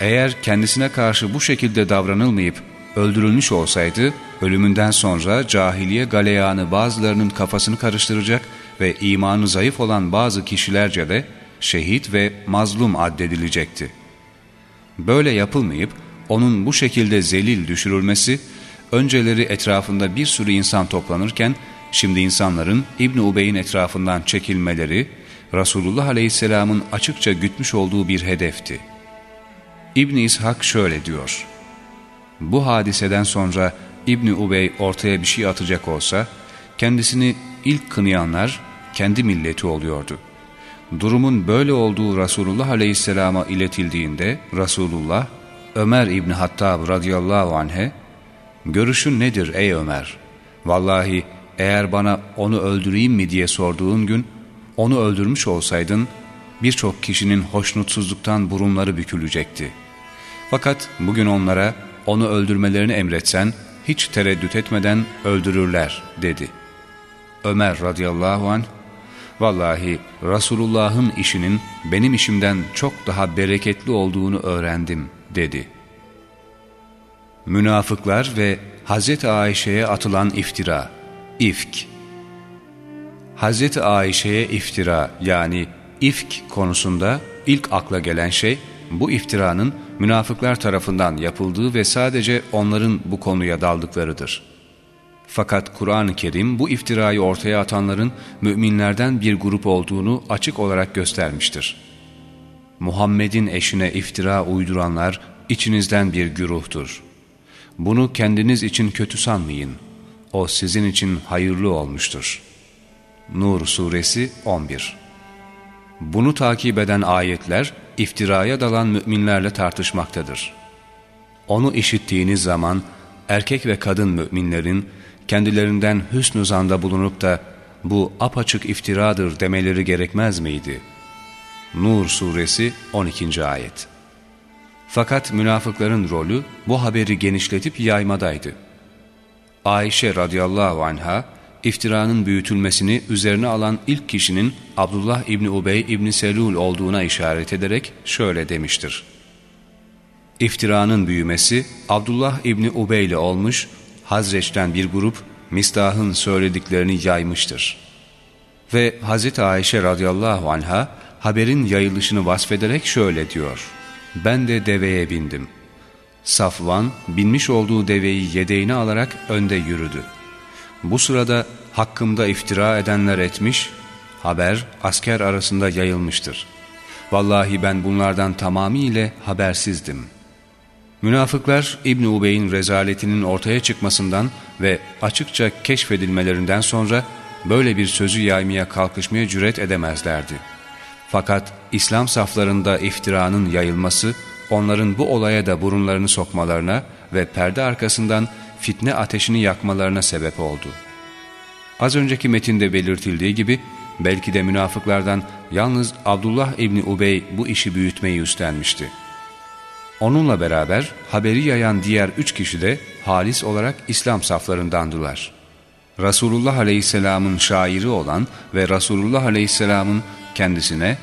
A: Eğer kendisine karşı bu şekilde davranılmayıp öldürülmüş olsaydı, ölümünden sonra cahiliye galeyanı bazılarının kafasını karıştıracak ve imanı zayıf olan bazı kişilerce de şehit ve mazlum addedilecekti. Böyle yapılmayıp onun bu şekilde zelil düşürülmesi, önceleri etrafında bir sürü insan toplanırken, şimdi insanların İbn Ubey'in etrafından çekilmeleri, Resulullah Aleyhisselam'ın açıkça gütmüş olduğu bir hedefti. İbn İshak şöyle diyor, Bu hadiseden sonra İbn Ubey ortaya bir şey atacak olsa, kendisini ilk kınayanlar kendi milleti oluyordu. Durumun böyle olduğu Resulullah Aleyhisselam'a iletildiğinde Resulullah Ömer İbni Hattab radıyallahu anh'e ''Görüşün nedir ey Ömer? Vallahi eğer bana onu öldüreyim mi diye sorduğun gün onu öldürmüş olsaydın birçok kişinin hoşnutsuzluktan burunları bükülecekti. Fakat bugün onlara onu öldürmelerini emretsen hiç tereddüt etmeden öldürürler dedi. Ömer radıyallahu anh Vallahi Resulullah'ın işinin benim işimden çok daha bereketli olduğunu öğrendim dedi. Münafıklar ve Hz. Ayşe'ye atılan iftira, ifk. Hz. Ayşe'ye iftira yani ifk konusunda ilk akla gelen şey bu iftiranın münafıklar tarafından yapıldığı ve sadece onların bu konuya daldıklarıdır. Fakat Kur'an-ı Kerim bu iftirayı ortaya atanların müminlerden bir grup olduğunu açık olarak göstermiştir. Muhammed'in eşine iftira uyduranlar içinizden bir güruhtur. Bunu kendiniz için kötü sanmayın. O sizin için hayırlı olmuştur. Nur Suresi 11 Bunu takip eden ayetler iftiraya dalan müminlerle tartışmaktadır. Onu işittiğiniz zaman erkek ve kadın müminlerin kendilerinden hüsnü zanda bulunup da bu apaçık iftiradır demeleri gerekmez miydi? Nur Suresi 12. Ayet Fakat münafıkların rolü bu haberi genişletip yaymadaydı. Ayşe radıyallahu anha, iftiranın büyütülmesini üzerine alan ilk kişinin Abdullah İbni Ubey İbni Selul olduğuna işaret ederek şöyle demiştir. İftiranın büyümesi Abdullah İbni Ubey ile olmuş Hazreç'ten bir grup Mistah'ın söylediklerini yaymıştır. Ve Hz. Ayşe radıyallahu anha haberin yayılışını vasfederek şöyle diyor. Ben de deveye bindim. Safvan binmiş olduğu deveyi yedeğine alarak önde yürüdü. Bu sırada hakkımda iftira edenler etmiş, haber asker arasında yayılmıştır. Vallahi ben bunlardan tamamiyle habersizdim.'' Münafıklar İbn Ubey'in rezaletinin ortaya çıkmasından ve açıkça keşfedilmelerinden sonra böyle bir sözü yaymaya kalkışmaya cüret edemezlerdi. Fakat İslam saflarında iftiranın yayılması onların bu olaya da burunlarını sokmalarına ve perde arkasından fitne ateşini yakmalarına sebep oldu. Az önceki metinde belirtildiği gibi belki de münafıklardan yalnız Abdullah İbni Ubey bu işi büyütmeyi üstlenmişti. Onunla beraber haberi yayan diğer üç kişi de halis olarak İslam saflarındandılar. Resulullah Aleyhisselam'ın şairi olan ve Resulullah Aleyhisselam'ın kendisine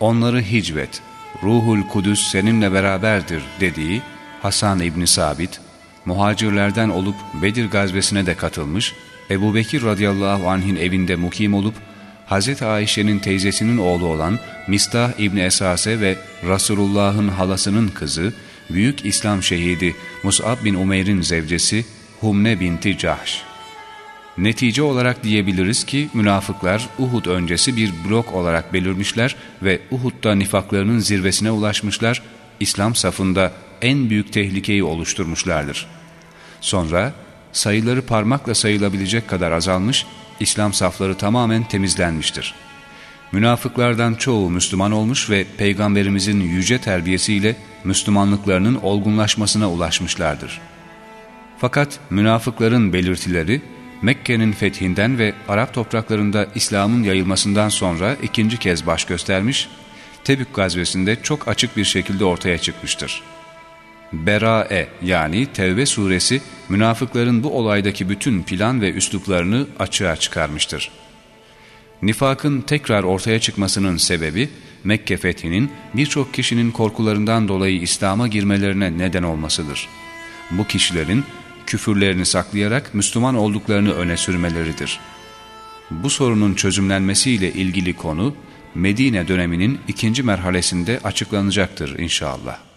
A: onları hicvet, ruhul kudüs seninle beraberdir dediği Hasan İbni Sabit, muhacirlerden olup Bedir gazvesine de katılmış, Ebu Bekir radıyallahu anh'in evinde mukim olup Hz. Ayşe'nin teyzesinin oğlu olan Mistah İbni Esase ve Resulullah'ın halasının kızı, büyük İslam şehidi Mus'ab bin Umeyr'in zevcesi Humne binti Cahş. Netice olarak diyebiliriz ki münafıklar Uhud öncesi bir blok olarak belirmişler ve Uhud'da nifaklarının zirvesine ulaşmışlar, İslam safında en büyük tehlikeyi oluşturmuşlardır. Sonra sayıları parmakla sayılabilecek kadar azalmış İslam safları tamamen temizlenmiştir. Münafıklardan çoğu Müslüman olmuş ve Peygamberimizin yüce terbiyesiyle Müslümanlıklarının olgunlaşmasına ulaşmışlardır. Fakat münafıkların belirtileri Mekke'nin fethinden ve Arap topraklarında İslam'ın yayılmasından sonra ikinci kez baş göstermiş, Tebük gazvesinde çok açık bir şekilde ortaya çıkmıştır. Berae yani Tevbe suresi münafıkların bu olaydaki bütün plan ve üsluplarını açığa çıkarmıştır. Nifakın tekrar ortaya çıkmasının sebebi Mekke fethinin birçok kişinin korkularından dolayı İslam'a girmelerine neden olmasıdır. Bu kişilerin küfürlerini saklayarak Müslüman olduklarını öne sürmeleridir. Bu sorunun çözümlenmesiyle ilgili konu Medine döneminin ikinci merhalesinde açıklanacaktır inşallah.